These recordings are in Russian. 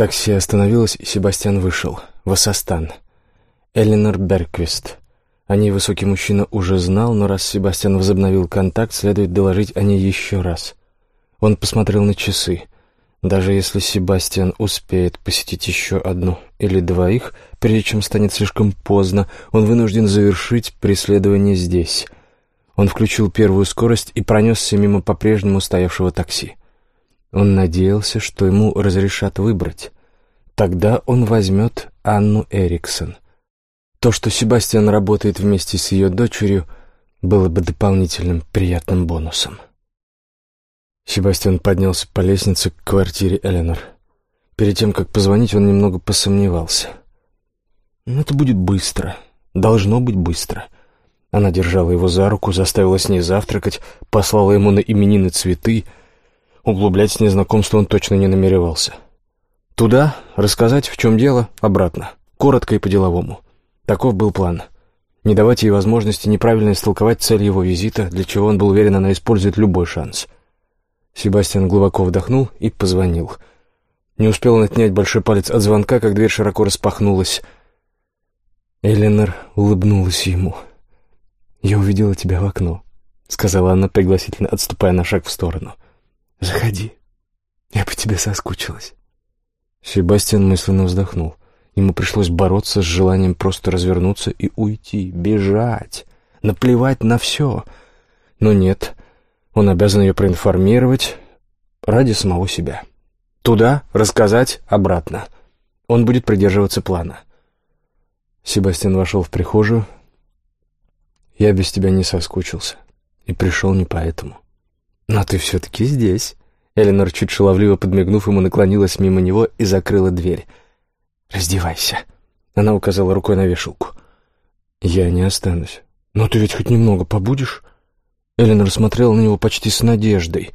Такси остановилось, и Себастьян вышел. Вассастан. Эленор Берквист. О ней высокий мужчина уже знал, но раз Себастьян возобновил контакт, следует доложить о ней еще раз. Он посмотрел на часы. Даже если Себастьян успеет посетить еще одну или двоих, прежде чем станет слишком поздно, он вынужден завершить преследование здесь. Он включил первую скорость и пронесся мимо по-прежнему стоявшего такси. Он надеялся, что ему разрешат выбрать. Тогда он возьмет Анну Эриксон. То, что Себастьян работает вместе с ее дочерью, было бы дополнительным приятным бонусом. Себастьян поднялся по лестнице к квартире Эленор. Перед тем, как позвонить, он немного посомневался. «Ну, это будет быстро. Должно быть быстро». Она держала его за руку, заставила с ней завтракать, послала ему на именины цветы. Углублять с ней знакомство он точно не намеревался. Туда, рассказать, в чем дело, обратно. Коротко и по-деловому. Таков был план. Не давать ей возможности неправильно истолковать цель его визита, для чего он был уверен, она использует любой шанс — Себастьян глубоко вдохнул и позвонил. Не успел он отнять большой палец от звонка, как дверь широко распахнулась. Эленор улыбнулась ему. «Я увидела тебя в окно», — сказала она, пригласительно отступая на шаг в сторону. «Заходи. Я по тебе соскучилась». Себастьян мысленно вздохнул. Ему пришлось бороться с желанием просто развернуться и уйти, бежать, наплевать на все. Но нет, он обязан ее проинформировать ради самого себя. Туда, рассказать, обратно. Он будет придерживаться плана. Себастьян вошел в прихожую. «Я без тебя не соскучился и пришел не поэтому». «Но ты все-таки здесь». Эленор, чуть шаловливо подмигнув ему, наклонилась мимо него и закрыла дверь. «Раздевайся». Она указала рукой на вешалку. «Я не останусь». «Но ты ведь хоть немного побудешь?» Эленор смотрела на него почти с надеждой.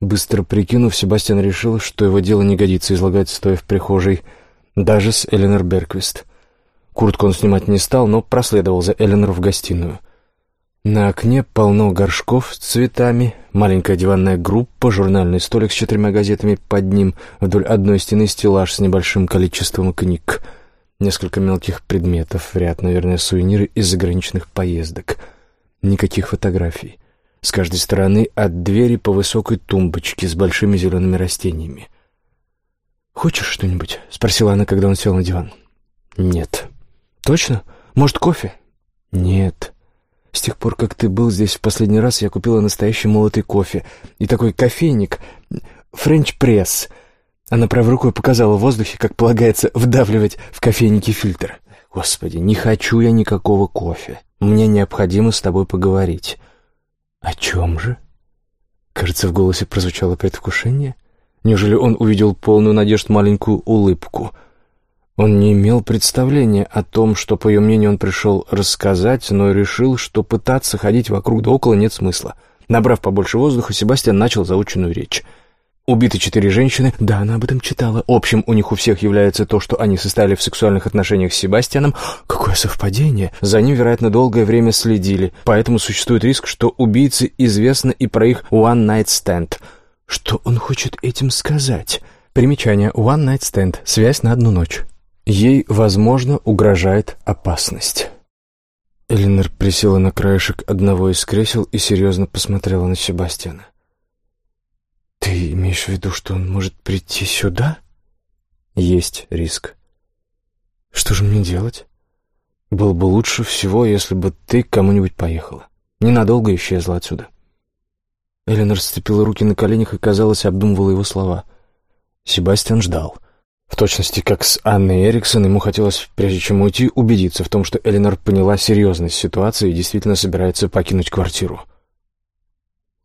Быстро прикинув, Себастьян решил, что его дело не годится излагать, стоя в прихожей, даже с Эленор Берквист. Куртку он снимать не стал, но проследовал за Эленор в гостиную. На окне полно горшков с цветами, маленькая диванная группа, журнальный столик с четырьмя газетами под ним, вдоль одной стены стеллаж с небольшим количеством книг, несколько мелких предметов, ряд, наверное, сувениры из заграничных поездок — Никаких фотографий. С каждой стороны от двери по высокой тумбочке с большими зелеными растениями. «Хочешь что-нибудь?» — спросила она, когда он сел на диван. «Нет». «Точно? Может, кофе?» «Нет». «С тех пор, как ты был здесь в последний раз, я купила настоящий молотый кофе и такой кофейник, френч-пресс». Она правой рукой показала в воздухе, как полагается вдавливать в кофейнике фильтр. «Господи, не хочу я никакого кофе. Мне необходимо с тобой поговорить». «О чем же?» Кажется, в голосе прозвучало предвкушение. Неужели он увидел полную надежд маленькую улыбку? Он не имел представления о том, что, по ее мнению, он пришел рассказать, но решил, что пытаться ходить вокруг да около нет смысла. Набрав побольше воздуха, Себастьян начал заученную речь. Убиты четыре женщины. Да, она об этом читала. Общим у них у всех является то, что они состояли в сексуальных отношениях с Себастьяном. Какое совпадение! За ним, вероятно, долгое время следили. Поэтому существует риск, что убийце известно и про их one night stand. Что он хочет этим сказать? Примечание. One night stand. Связь на одну ночь. Ей, возможно, угрожает опасность. Эленор присела на краешек одного из кресел и серьезно посмотрела на Себастьяна. «Ты имеешь в виду, что он может прийти сюда?» «Есть риск». «Что же мне делать?» «Было бы лучше всего, если бы ты к кому-нибудь поехала. Ненадолго исчезла отсюда». Эленор сцепила руки на коленях и, казалось, обдумывала его слова. Себастьян ждал. В точности, как с Анной Эриксон, ему хотелось, прежде чем уйти, убедиться в том, что Эленор поняла серьезность ситуации и действительно собирается покинуть квартиру.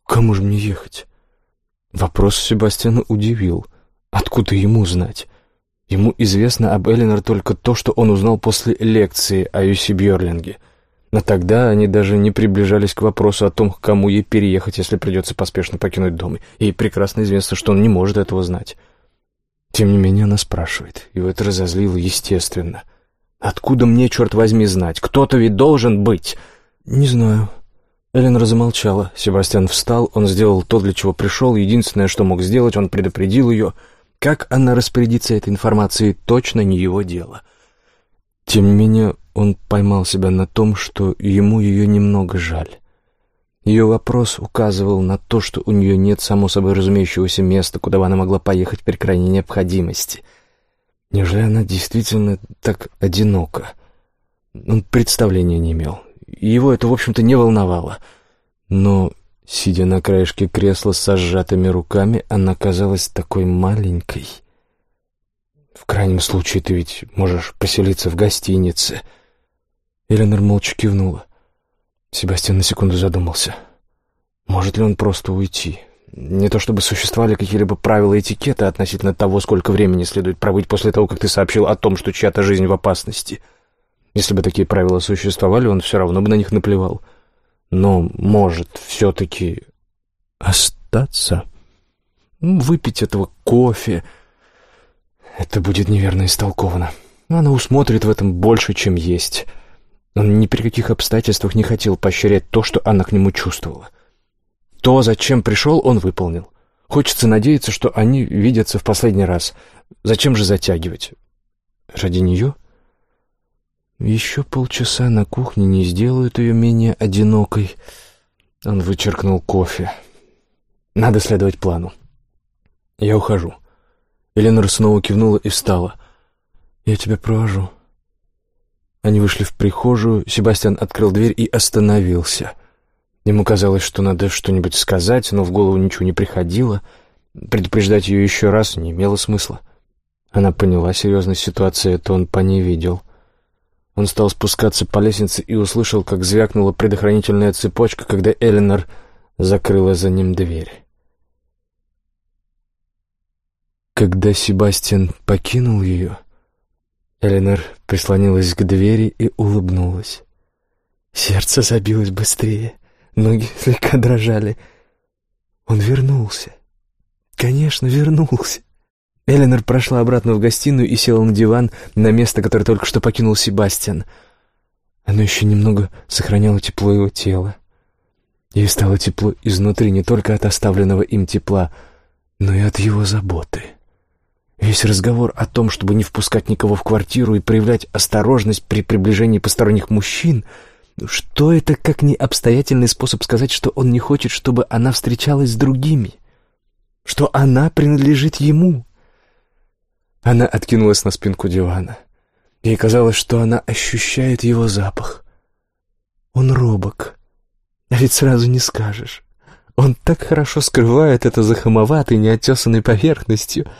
«Кому же мне ехать?» Вопрос Себастьяна удивил. Откуда ему знать? Ему известно об Эленор только то, что он узнал после лекции о Юси Бьерлинге. Но тогда они даже не приближались к вопросу о том, к кому ей переехать, если придется поспешно покинуть дом. И прекрасно известно, что он не может этого знать. Тем не менее она спрашивает, и это разозлило естественно. «Откуда мне, черт возьми, знать? Кто-то ведь должен быть!» «Не знаю», Эллен замолчала. Себастьян встал, он сделал то, для чего пришел. Единственное, что мог сделать, он предупредил ее. Как она распорядится этой информацией, точно не его дело. Тем не менее, он поймал себя на том, что ему ее немного жаль. Ее вопрос указывал на то, что у нее нет само собой разумеющегося места, куда бы она могла поехать при крайней необходимости. Неужели она действительно так одинока? Он представления не имел. Его это, в общем-то, не волновало. Но, сидя на краешке кресла с сжатыми руками, она казалась такой маленькой. В крайнем случае ты ведь можешь поселиться в гостинице. Эленор молча кивнула. Себастьян на секунду задумался. Может ли он просто уйти? Не то чтобы существовали какие-либо правила этикета относительно того, сколько времени следует пробыть после того, как ты сообщил о том, что чья-то жизнь в опасности. Если бы такие правила существовали, он все равно бы на них наплевал. Но может все-таки остаться, выпить этого кофе. Это будет неверно истолковано. Она усмотрит в этом больше, чем есть. Он ни при каких обстоятельствах не хотел поощрять то, что она к нему чувствовала. То, зачем пришел, он выполнил. Хочется надеяться, что они видятся в последний раз. Зачем же затягивать? Ради нее? Еще полчаса на кухне не сделают ее менее одинокой. Он вычеркнул кофе. Надо следовать плану. Я ухожу. Эленор снова кивнула и встала. Я тебя провожу. Они вышли в прихожую, Себастьян открыл дверь и остановился. Ему казалось, что надо что-нибудь сказать, но в голову ничего не приходило. Предупреждать ее еще раз не имело смысла. Она поняла серьезность ситуации, это он по ней видел. Он стал спускаться по лестнице и услышал, как звякнула предохранительная цепочка, когда Эленор закрыла за ним дверь. Когда Себастьян покинул ее, Эленор прислонилась к двери и улыбнулась. Сердце забилось быстрее, ноги слегка дрожали. Он вернулся. Конечно, вернулся. Эленор прошла обратно в гостиную и села на диван, на место, которое только что покинул Себастьян. Оно еще немного сохраняло тепло его тела. Ей стало тепло изнутри не только от оставленного им тепла, но и от его заботы. Весь разговор о том, чтобы не впускать никого в квартиру и проявлять осторожность при приближении посторонних мужчин, что это как не обстоятельный способ сказать, что он не хочет, чтобы она встречалась с другими, что она принадлежит ему. Она откинулась на спинку дивана. Ей казалось, что она ощущает его запах. Он робок, а ведь сразу не скажешь. Он так хорошо скрывает это за хамоватой, неотесанной поверхностью —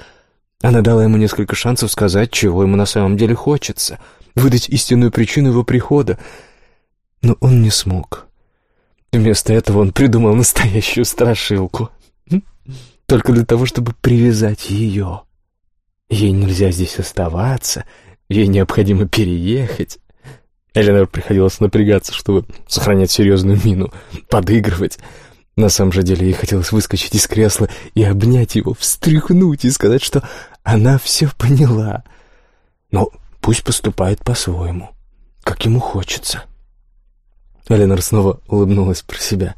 она дала ему несколько шансов сказать, чего ему на самом деле хочется, выдать истинную причину его прихода. Но он не смог. Вместо этого он придумал настоящую страшилку. Только для того, чтобы привязать ее. Ей нельзя здесь оставаться, ей необходимо переехать. Эленор приходилось напрягаться, чтобы сохранять серьезную мину, подыгрывать. На самом же деле ей хотелось выскочить из кресла и обнять его, встряхнуть и сказать, что она все поняла. Но пусть поступает по-своему, как ему хочется. Эленор снова улыбнулась про себя.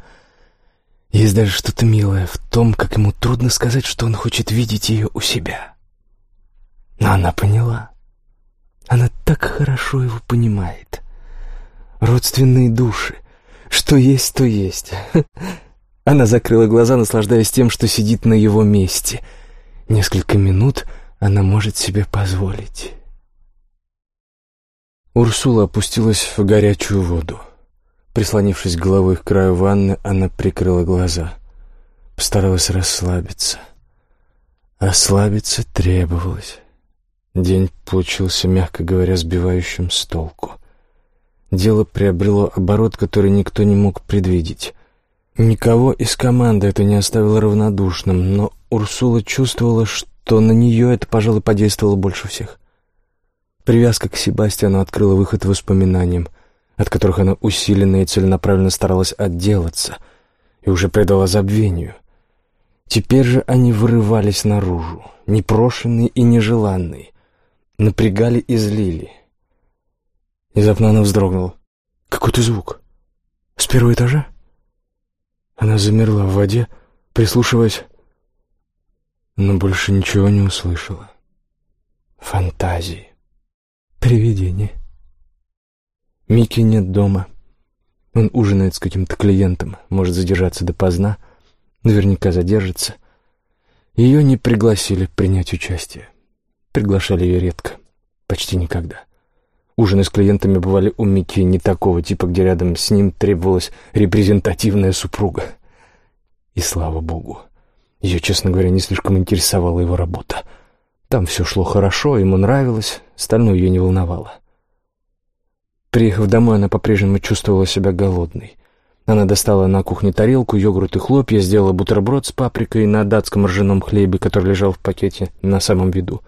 Есть даже что-то милое в том, как ему трудно сказать, что он хочет видеть ее у себя. Но она поняла. Она так хорошо его понимает. Родственные души. Что есть, то есть. Она закрыла глаза, наслаждаясь тем, что сидит на его месте. Несколько минут она может себе позволить. Урсула опустилась в горячую воду. Прислонившись головой к краю ванны, она прикрыла глаза. Постаралась расслабиться. Расслабиться требовалось. День получился, мягко говоря, сбивающим с толку. Дело приобрело оборот, который никто не мог предвидеть. Никого из команды это не оставило равнодушным, но Урсула чувствовала, что на нее это, пожалуй, подействовало больше всех. Привязка к Себастьяну открыла выход воспоминаниям, от которых она усиленно и целенаправленно старалась отделаться, и уже предала забвению. Теперь же они вырывались наружу, непрошенные и нежеланные, напрягали и злили. Внезапно она вздрогнула. «Какой-то звук. С первого этажа?» Она замерла в воде, прислушиваясь. но больше ничего не услышала. Фантазии. Привидение. Микки нет дома. Он ужинает с каким-то клиентом, может задержаться допоздна, наверняка задержится. Ее не пригласили принять участие. Приглашали ее редко, почти никогда. Ужины с клиентами бывали у Микки не такого типа, где рядом с ним требовалась репрезентативная супруга. И слава богу. Ее, честно говоря, не слишком интересовала его работа. Там все шло хорошо, ему нравилось, остальное ее не волновало. Приехав домой, она по-прежнему чувствовала себя голодной. Она достала на кухне тарелку, йогурт и хлопья, сделала бутерброд с паприкой на датском ржаном хлебе, который лежал в пакете на самом виду.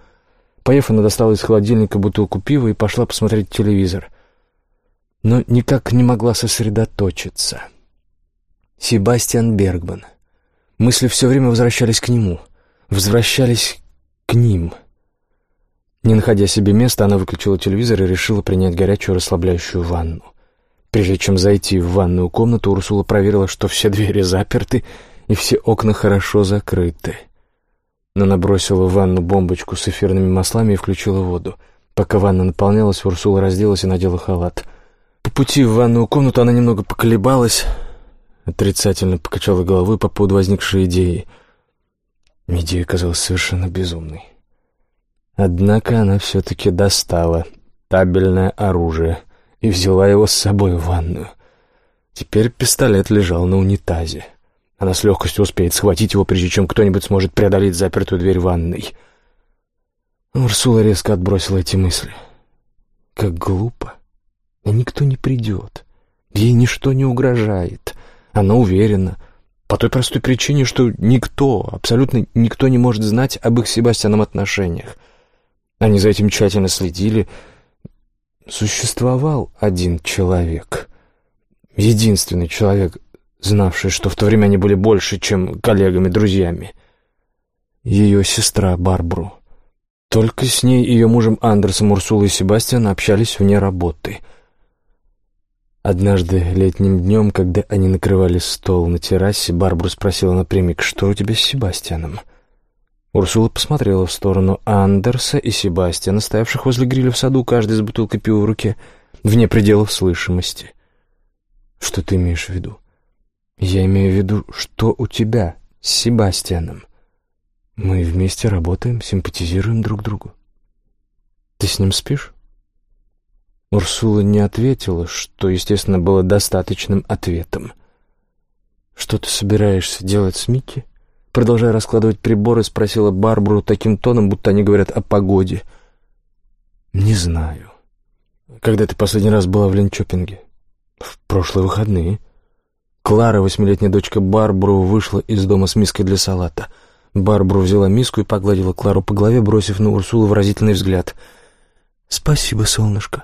Поев, она достала из холодильника бутылку пива и пошла посмотреть телевизор. Но никак не могла сосредоточиться. Себастьян Бергман. Мысли все время возвращались к нему. Возвращались к ним. Не находя себе места, она выключила телевизор и решила принять горячую расслабляющую ванну. Прежде чем зайти в ванную комнату, Урсула проверила, что все двери заперты и все окна хорошо закрыты. Она набросила в ванну бомбочку с эфирными маслами и включила воду. Пока ванна наполнялась, Урсула разделась и надела халат. По пути в ванную комнату она немного поколебалась, отрицательно покачала головой по поводу возникшей идеи. Идея казалась совершенно безумной. Однако она все-таки достала табельное оружие и взяла его с собой в ванную. Теперь пистолет лежал на унитазе. Она с легкостью успеет схватить его, прежде чем кто-нибудь сможет преодолеть запертую дверь ванной. Урсула резко отбросила эти мысли. Как глупо. И никто не придет. Ей ничто не угрожает. Она уверена. По той простой причине, что никто, абсолютно никто не может знать об их с Себастьяном отношениях. Они за этим тщательно следили. Существовал один человек. Единственный человек, знавший, что в то время они были больше, чем коллегами-друзьями. Ее сестра Барбру. Только с ней ее мужем Андерсом, Урсулой и Себастьян общались вне работы. Однажды летним днем, когда они накрывали стол на террасе, Барбру спросила напрямик, что у тебя с Себастьяном? — Урсула посмотрела в сторону Андерса и Себастьяна, стоявших возле гриля в саду, каждый с бутылкой пива в руке, вне пределов слышимости. «Что ты имеешь в виду?» «Я имею в виду, что у тебя с Себастьяном. Мы вместе работаем, симпатизируем друг другу. Ты с ним спишь?» Урсула не ответила, что, естественно, было достаточным ответом. «Что ты собираешься делать с Микки?» Продолжая раскладывать приборы, спросила Барбару таким тоном, будто они говорят о погоде. «Не знаю. Когда ты последний раз была в Линчопинге?» «В прошлые выходные». Клара, восьмилетняя дочка Барбару, вышла из дома с миской для салата. Барбару взяла миску и погладила Клару по голове, бросив на Урсулу выразительный взгляд. «Спасибо, солнышко».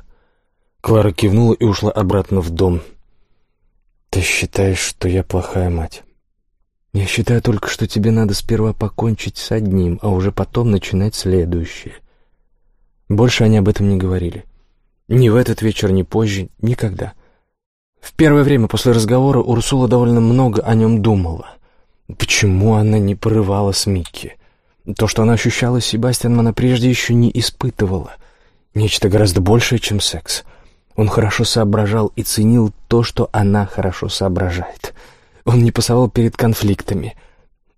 Клара кивнула и ушла обратно в дом. «Ты считаешь, что я плохая мать?» Я считаю только, что тебе надо сперва покончить с одним, а уже потом начинать следующее. Больше они об этом не говорили. Ни в этот вечер, ни позже, никогда. В первое время после разговора Урсула довольно много о нем думала. Почему она не порывала с Микки? То, что она ощущала с Себастьяном, она прежде еще не испытывала. Нечто гораздо большее, чем секс. Он хорошо соображал и ценил то, что она хорошо соображает — он не пасовал перед конфликтами.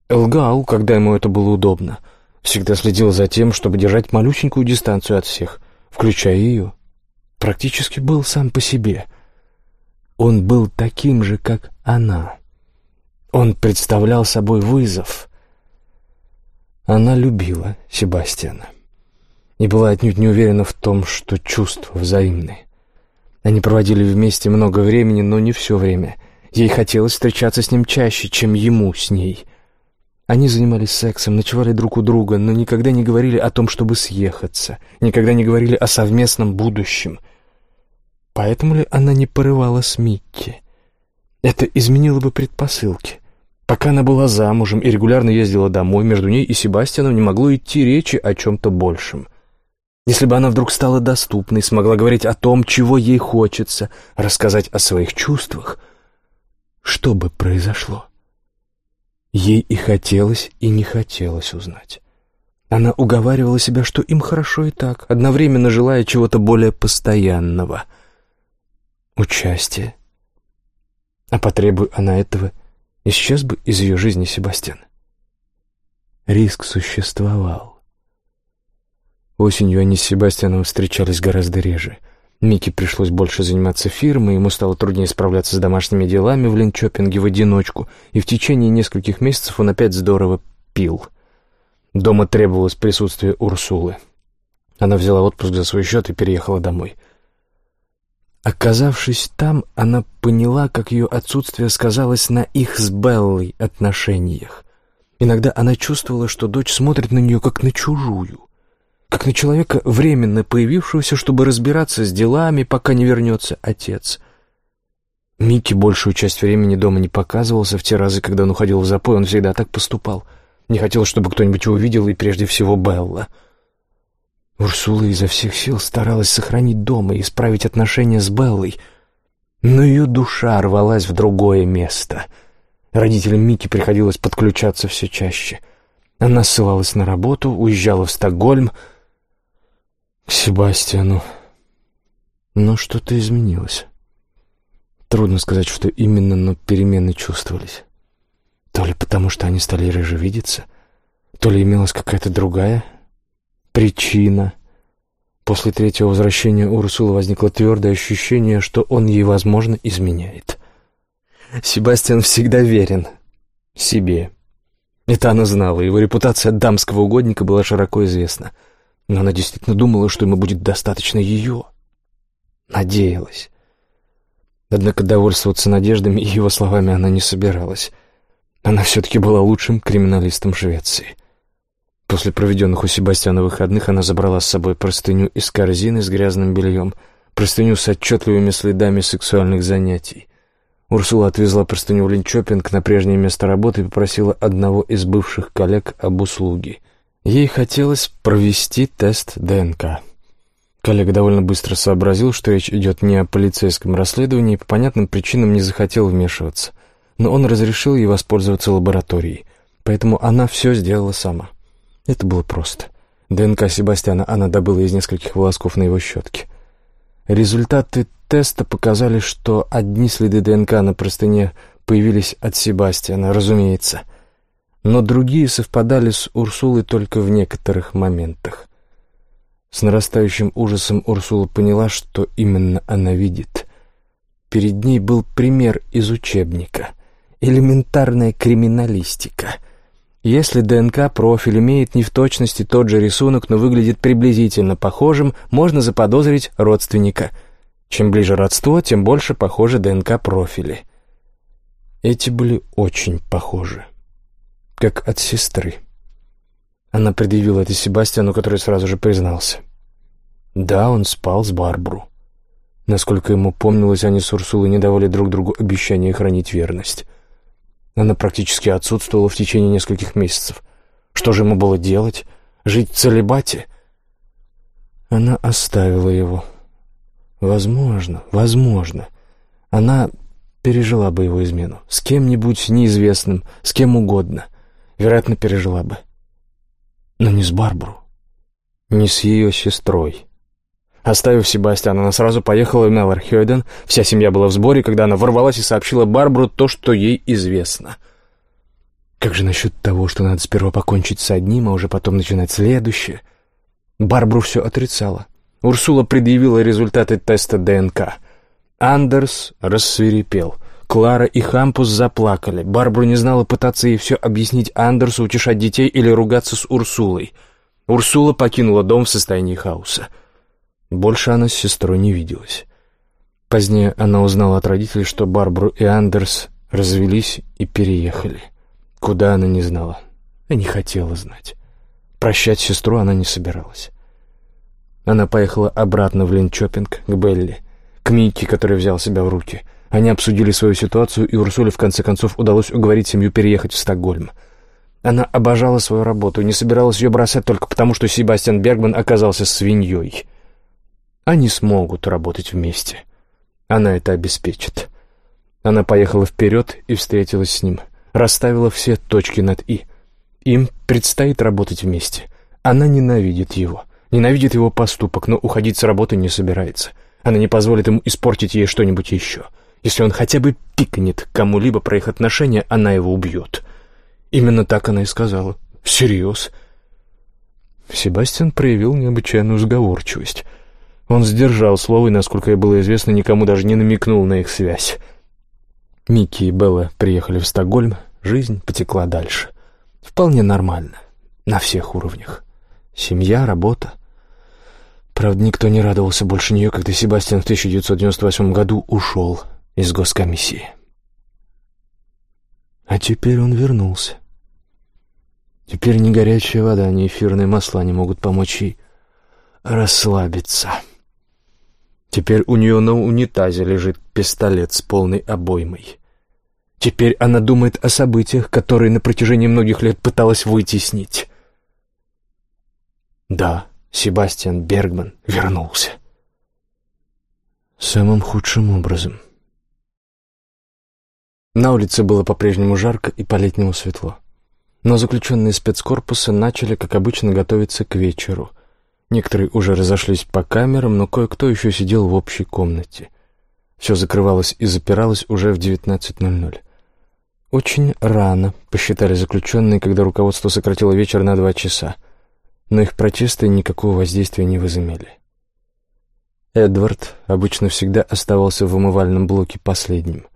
Лгал, когда ему это было удобно. Всегда следил за тем, чтобы держать малюсенькую дистанцию от всех, включая ее. Практически был сам по себе. Он был таким же, как она. Он представлял собой вызов. Она любила Себастьяна и была отнюдь не уверена в том, что чувства взаимны. Они проводили вместе много времени, но не все время — Ей хотелось встречаться с ним чаще, чем ему с ней. Они занимались сексом, ночевали друг у друга, но никогда не говорили о том, чтобы съехаться, никогда не говорили о совместном будущем. Поэтому ли она не порывала с Микки? Это изменило бы предпосылки. Пока она была замужем и регулярно ездила домой, между ней и Себастьяном не могло идти речи о чем-то большем. Если бы она вдруг стала доступной, смогла говорить о том, чего ей хочется, рассказать о своих чувствах — что бы произошло? Ей и хотелось, и не хотелось узнать. Она уговаривала себя, что им хорошо и так, одновременно желая чего-то более постоянного. Участия. А потребуя она этого, исчез бы из ее жизни Себастьян. Риск существовал. Осенью они с Себастьяном встречались гораздо реже. Микки пришлось больше заниматься фирмой, ему стало труднее справляться с домашними делами в Линчопинге в одиночку, и в течение нескольких месяцев он опять здорово пил. Дома требовалось присутствие Урсулы. Она взяла отпуск за свой счет и переехала домой. Оказавшись там, она поняла, как ее отсутствие сказалось на их с Беллой отношениях. Иногда она чувствовала, что дочь смотрит на нее как на чужую, как на человека, временно появившегося, чтобы разбираться с делами, пока не вернется отец. Микки большую часть времени дома не показывался, в те разы, когда он уходил в запой, он всегда так поступал. Не хотел, чтобы кто-нибудь его увидел, и прежде всего Белла. Урсула изо всех сил старалась сохранить дома и исправить отношения с Беллой, но ее душа рвалась в другое место — Родителям Мики приходилось подключаться все чаще. Она ссылалась на работу, уезжала в Стокгольм к Себастьяну. Но что-то изменилось. Трудно сказать, что именно, но перемены чувствовались. То ли потому, что они стали реже видеться, то ли имелась какая-то другая причина. После третьего возвращения у Урсулы возникло твердое ощущение, что он ей, возможно, изменяет. Себастьян всегда верен себе. Это она знала, его репутация дамского угодника была широко известна. Но она действительно думала, что ему будет достаточно ее. Надеялась. Однако довольствоваться надеждами и его словами она не собиралась. Она все-таки была лучшим криминалистом Швеции. После проведенных у Себастьяна выходных она забрала с собой простыню из корзины с грязным бельем, простыню с отчетливыми следами сексуальных занятий. Урсула отвезла простыню в Линчопинг на прежнее место работы и попросила одного из бывших коллег об услуге. Ей хотелось провести тест ДНК. Коллега довольно быстро сообразил, что речь идет не о полицейском расследовании и по понятным причинам не захотел вмешиваться. Но он разрешил ей воспользоваться лабораторией, поэтому она все сделала сама. Это было просто. ДНК Себастьяна она добыла из нескольких волосков на его щетке. Результаты теста показали, что одни следы ДНК на простыне появились от Себастьяна, разумеется, но другие совпадали с Урсулой только в некоторых моментах. С нарастающим ужасом Урсула поняла, что именно она видит. Перед ней был пример из учебника. Элементарная криминалистика. Если ДНК-профиль имеет не в точности тот же рисунок, но выглядит приблизительно похожим, можно заподозрить родственника – чем ближе родство, тем больше похожи ДНК-профили. Эти были очень похожи. Как от сестры. Она предъявила это Себастьяну, который сразу же признался. Да, он спал с Барбару. Насколько ему помнилось, они с Урсулой не давали друг другу обещания хранить верность. Она практически отсутствовала в течение нескольких месяцев. Что же ему было делать? Жить в целебате? Она оставила его. Возможно, возможно. Она пережила бы его измену. С кем-нибудь неизвестным, с кем угодно. Вероятно, пережила бы. Но не с Барбару. Не с ее сестрой. Оставив Себастьяна, она сразу поехала в Меллархёйден. Вся семья была в сборе, когда она ворвалась и сообщила Барбару то, что ей известно. Как же насчет того, что надо сперва покончить с одним, а уже потом начинать следующее? Барбару все отрицала. Урсула предъявила результаты теста ДНК. Андерс рассверепел. Клара и Хампус заплакали. Барбара не знала, пытаться ей все объяснить Андерсу, утешать детей или ругаться с Урсулой. Урсула покинула дом в состоянии хаоса. Больше она с сестрой не виделась. Позднее она узнала от родителей, что Барбару и Андерс развелись и переехали. Куда она не знала и не хотела знать. Прощать сестру она не собиралась. Она поехала обратно в Линчопинг, к Белли, к Микки, который взял себя в руки. Они обсудили свою ситуацию, и Урсуле в конце концов удалось уговорить семью переехать в Стокгольм. Она обожала свою работу и не собиралась ее бросать только потому, что Себастьян Бергман оказался свиньей. Они смогут работать вместе. Она это обеспечит. Она поехала вперед и встретилась с ним. расставила все точки над «и». Им предстоит работать вместе. Она ненавидит его, ненавидит его поступок, но уходить с работы не собирается. Она не позволит ему испортить ей что-нибудь еще. Если он хотя бы пикнет кому-либо про их отношения, она его убьет. Именно так она и сказала. Всерьез. Себастьян проявил необычайную сговорчивость. Он сдержал слово и, насколько было известно, никому даже не намекнул на их связь. Микки и Белла приехали в Стокгольм, жизнь потекла дальше. Вполне нормально, на всех уровнях. Семья, работа. Правда, никто не радовался больше нее, когда Себастьян в 1998 году ушел из госкомиссии. А теперь он вернулся. Теперь ни горячая вода, ни эфирные масла не могут помочь ей расслабиться. Теперь у нее на унитазе лежит пистолет с полной обоймой. Теперь она думает о событиях, которые на протяжении многих лет пыталась вытеснить. Да, Себастьян Бергман вернулся. Самым худшим образом. На улице было по-прежнему жарко и по-летнему светло. Но заключенные спецкорпуса начали, как обычно, готовиться к вечеру. Некоторые уже разошлись по камерам, но кое-кто еще сидел в общей комнате. Все закрывалось и запиралось уже в 19.00. Очень рано, посчитали заключенные, когда руководство сократило вечер на два часа. Но их протесты никакого воздействия не возымели. Эдвард обычно всегда оставался в умывальном блоке последним.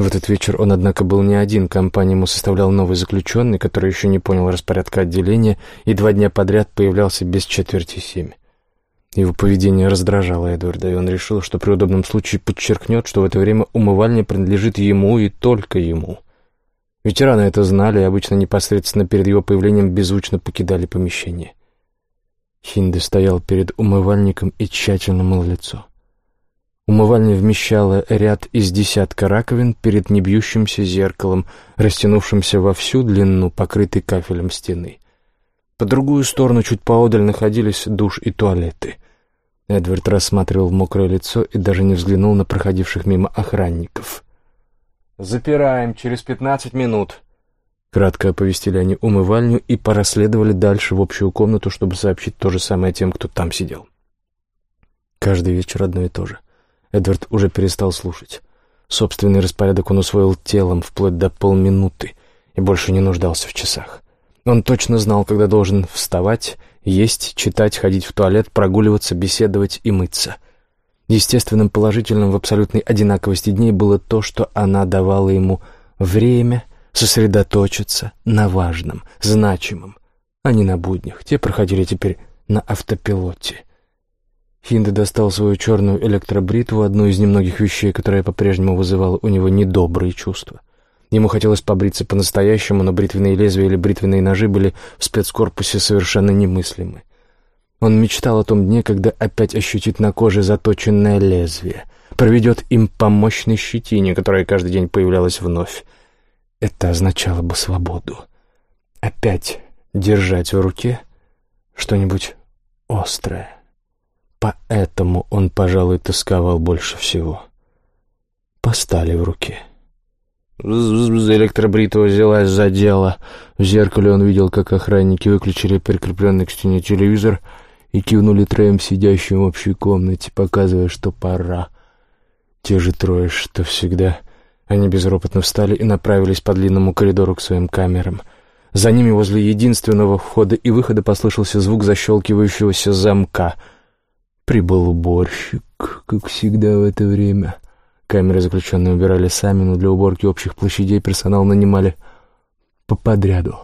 В этот вечер он, однако, был не один. Компанию ему составлял новый заключенный, который еще не понял распорядка отделения и два дня подряд появлялся без четверти семь. Его поведение раздражало Эдварда, и он решил, что при удобном случае подчеркнет, что в это время умывальня принадлежит ему и только ему — Ветераны это знали и обычно непосредственно перед его появлением беззвучно покидали помещение. Хинде стоял перед умывальником и тщательно мыл лицо. Умывальня вмещала ряд из десятка раковин перед небьющимся зеркалом, растянувшимся во всю длину, покрытой кафелем стены. По другую сторону, чуть поодаль, находились душ и туалеты. Эдвард рассматривал мокрое лицо и даже не взглянул на проходивших мимо охранников — «Запираем через пятнадцать минут». Кратко оповестили они умывальню и проследовали дальше в общую комнату, чтобы сообщить то же самое тем, кто там сидел. Каждый вечер одно и то же. Эдвард уже перестал слушать. Собственный распорядок он усвоил телом вплоть до полминуты и больше не нуждался в часах. Он точно знал, когда должен вставать, есть, читать, ходить в туалет, прогуливаться, беседовать и мыться — Естественным положительным в абсолютной одинаковости дней было то, что она давала ему время сосредоточиться на важном, значимом, а не на буднях. Те проходили теперь на автопилоте. Хинде достал свою черную электробритву, одну из немногих вещей, которая по-прежнему вызывала у него недобрые чувства. Ему хотелось побриться по-настоящему, но бритвенные лезвия или бритвенные ножи были в спецкорпусе совершенно немыслимы. Он мечтал о том дне, когда опять ощутит на коже заточенное лезвие, проведет им по мощной щетине, которая каждый день появлялась вновь. Это означало бы свободу. Опять держать в руке что-нибудь острое. Поэтому он, пожалуй, тосковал больше всего. Постали в руке. Электробритва взялась за дело. В зеркале он видел, как охранники выключили прикрепленный к стене телевизор — и кивнули троем сидящим в общей комнате, показывая, что пора. Те же трое, что всегда. Они безропотно встали и направились по длинному коридору к своим камерам. За ними возле единственного входа и выхода послышался звук защелкивающегося замка. Прибыл уборщик, как всегда в это время. Камеры заключенные убирали сами, но для уборки общих площадей персонал нанимали по подряду.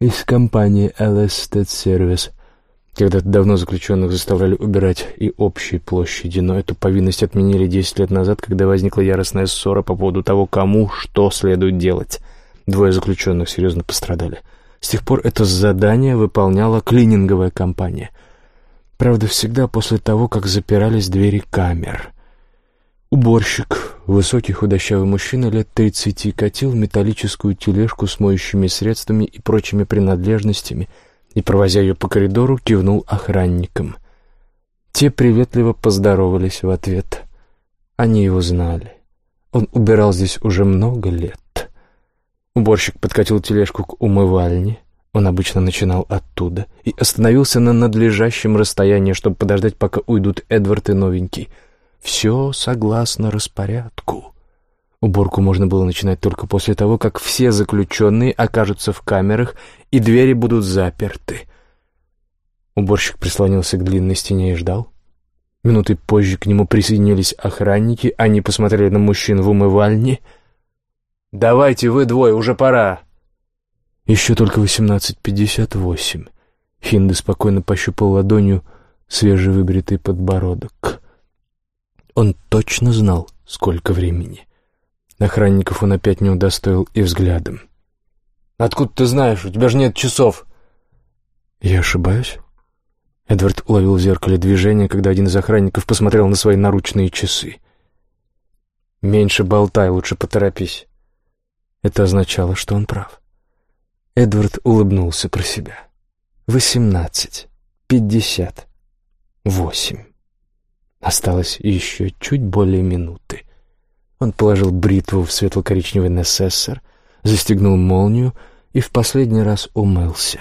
Из компании LS State Service — когда-то давно заключенных заставляли убирать и общие площади, но эту повинность отменили 10 лет назад, когда возникла яростная ссора по поводу того, кому что следует делать. Двое заключенных серьезно пострадали. С тех пор это задание выполняла клининговая компания. Правда, всегда после того, как запирались двери камер. Уборщик, высокий худощавый мужчина лет тридцати, катил металлическую тележку с моющими средствами и прочими принадлежностями — и, провозя ее по коридору, кивнул охранникам. Те приветливо поздоровались в ответ. Они его знали. Он убирал здесь уже много лет. Уборщик подкатил тележку к умывальне, он обычно начинал оттуда, и остановился на надлежащем расстоянии, чтобы подождать, пока уйдут Эдвард и новенький. Все согласно распорядку. Уборку можно было начинать только после того, как все заключенные окажутся в камерах и двери будут заперты. Уборщик прислонился к длинной стене и ждал. Минуты позже к нему присоединились охранники, они посмотрели на мужчин в умывальне. «Давайте вы двое, уже пора!» Еще только восемнадцать пятьдесят восемь. Хинда спокойно пощупал ладонью свежевыбритый подбородок. Он точно знал, сколько времени. Охранников он опять не удостоил и взглядом. «Откуда ты знаешь? У тебя же нет часов!» «Я ошибаюсь?» Эдвард уловил в зеркале движение, когда один из охранников посмотрел на свои наручные часы. «Меньше болтай, лучше поторопись». Это означало, что он прав. Эдвард улыбнулся про себя. «Восемнадцать. Пятьдесят. Восемь». Осталось еще чуть более минуты. Он положил бритву в светло-коричневый несессор, застегнул молнию и в последний раз умылся.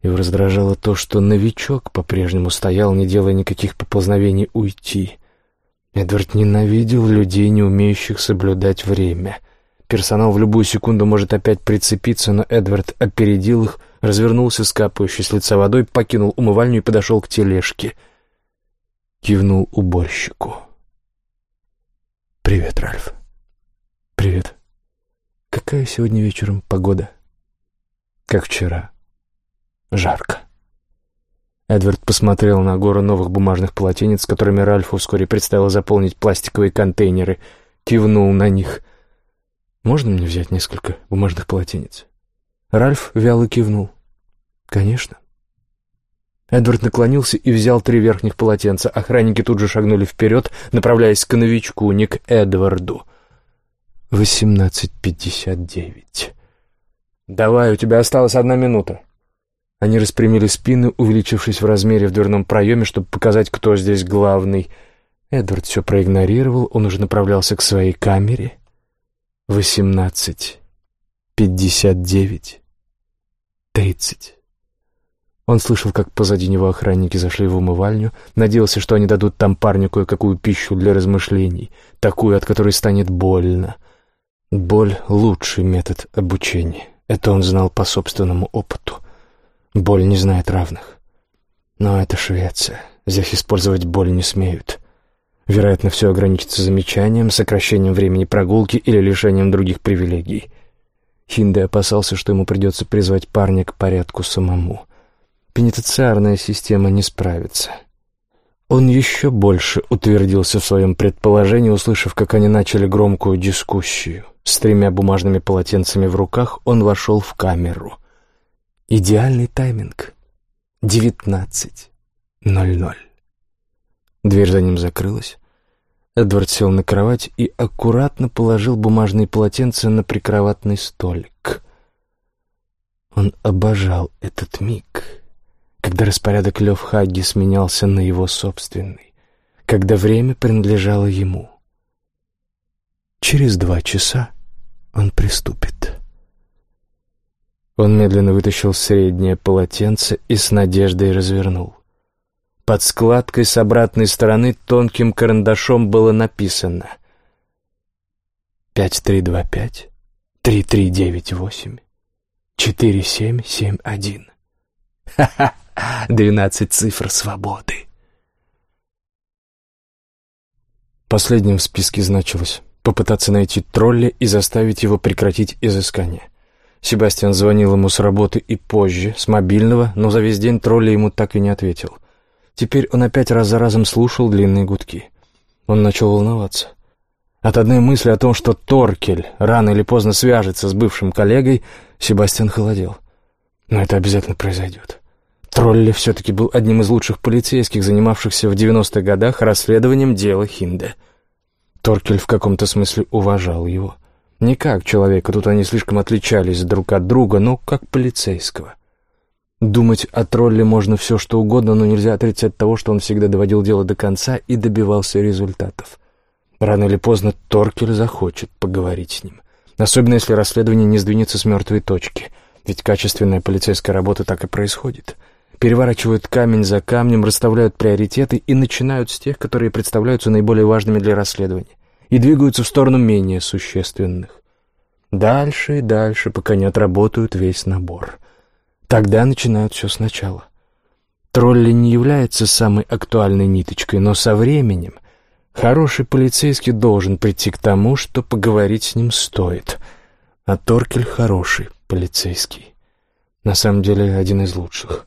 Его раздражало то, что новичок по-прежнему стоял, не делая никаких поползновений уйти. Эдвард ненавидел людей, не умеющих соблюдать время — Персонал в любую секунду может опять прицепиться, но Эдвард опередил их, развернулся с капающей с лица водой, покинул умывальню и подошел к тележке. Кивнул уборщику. «Привет, Ральф». «Привет. Какая сегодня вечером погода?» «Как вчера. Жарко». Эдвард посмотрел на гору новых бумажных полотенец, которыми Ральфу вскоре предстояло заполнить пластиковые контейнеры, кивнул на них — можно мне взять несколько бумажных полотенец?» Ральф вяло кивнул. «Конечно». Эдвард наклонился и взял три верхних полотенца. Охранники тут же шагнули вперед, направляясь к новичку, не к Эдварду. «Восемнадцать пятьдесят девять». «Давай, у тебя осталась одна минута». Они распрямили спины, увеличившись в размере в дверном проеме, чтобы показать, кто здесь главный. Эдвард все проигнорировал, он уже направлялся к своей камере восемнадцать, пятьдесят девять, тридцать. Он слышал, как позади него охранники зашли в умывальню, надеялся, что они дадут там парню кое-какую пищу для размышлений, такую, от которой станет больно. Боль — лучший метод обучения. Это он знал по собственному опыту. Боль не знает равных. Но это Швеция. Здесь использовать боль не смеют. Вероятно, все ограничится замечанием, сокращением времени прогулки или лишением других привилегий. Хинде опасался, что ему придется призвать парня к порядку самому. Пенитенциарная система не справится. Он еще больше утвердился в своем предположении, услышав, как они начали громкую дискуссию. С тремя бумажными полотенцами в руках он вошел в камеру. Идеальный тайминг. Девятнадцать ноль ноль. Дверь за ним закрылась. Эдвард сел на кровать и аккуратно положил бумажные полотенца на прикроватный столик. Он обожал этот миг, когда распорядок Лев Хагги сменялся на его собственный, когда время принадлежало ему. Через два часа он приступит. Он медленно вытащил среднее полотенце и с надеждой развернул. Под складкой с обратной стороны тонким карандашом было написано «Пять три два пять, три три девять восемь, четыре семь семь один». Ха-ха! Двенадцать цифр свободы. Последним в списке значилось попытаться найти тролля и заставить его прекратить изыскание. Себастьян звонил ему с работы и позже, с мобильного, но за весь день тролля ему так и не ответил. Теперь он опять раз за разом слушал длинные гудки. Он начал волноваться. От одной мысли о том, что Торкель рано или поздно свяжется с бывшим коллегой, Себастьян холодел. Но это обязательно произойдет. Тролли все-таки был одним из лучших полицейских, занимавшихся в 90-х годах расследованием дела Хинде. Торкель в каком-то смысле уважал его. Не как человека, тут они слишком отличались друг от друга, но как полицейского. Думать о тролле можно все, что угодно, но нельзя отрицать того, что он всегда доводил дело до конца и добивался результатов. Рано или поздно Торкель захочет поговорить с ним. Особенно если расследование не сдвинется с мертвой точки. Ведь качественная полицейская работа так и происходит. Переворачивают камень за камнем, расставляют приоритеты и начинают с тех, которые представляются наиболее важными для расследования, и двигаются в сторону менее существенных. Дальше и дальше, пока не отработают весь набор. Тогда начинают все сначала. Тролли не является самой актуальной ниточкой, но со временем хороший полицейский должен прийти к тому, что поговорить с ним стоит. А Торкель хороший полицейский. На самом деле один из лучших.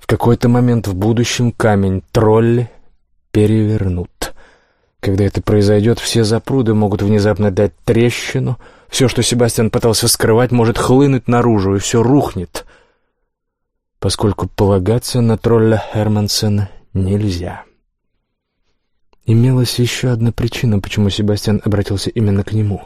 В какой-то момент в будущем камень тролли перевернут. Когда это произойдет, все запруды могут внезапно дать трещину — все, что Себастьян пытался скрывать, может хлынуть наружу, и все рухнет, поскольку полагаться на тролля Хермансена нельзя. Имелась еще одна причина, почему Себастьян обратился именно к нему.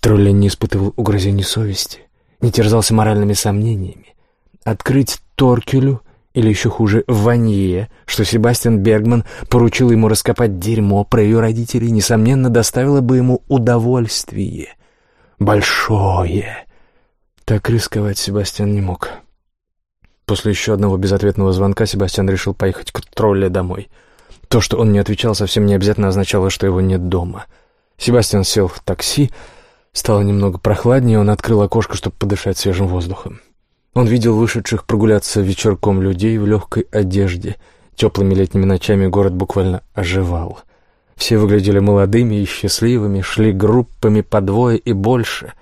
Тролля не испытывал угрызений совести, не терзался моральными сомнениями. Открыть Торкелю или еще хуже, Ванье, что Себастьян Бергман поручил ему раскопать дерьмо про ее родителей, несомненно, доставило бы ему удовольствие большое. Так рисковать Себастьян не мог. После еще одного безответного звонка Себастьян решил поехать к тролле домой. То, что он не отвечал, совсем не обязательно означало, что его нет дома. Себастьян сел в такси, стало немного прохладнее, он открыл окошко, чтобы подышать свежим воздухом. Он видел вышедших прогуляться вечерком людей в легкой одежде. Теплыми летними ночами город буквально оживал — все выглядели молодыми и счастливыми, шли группами по двое и больше.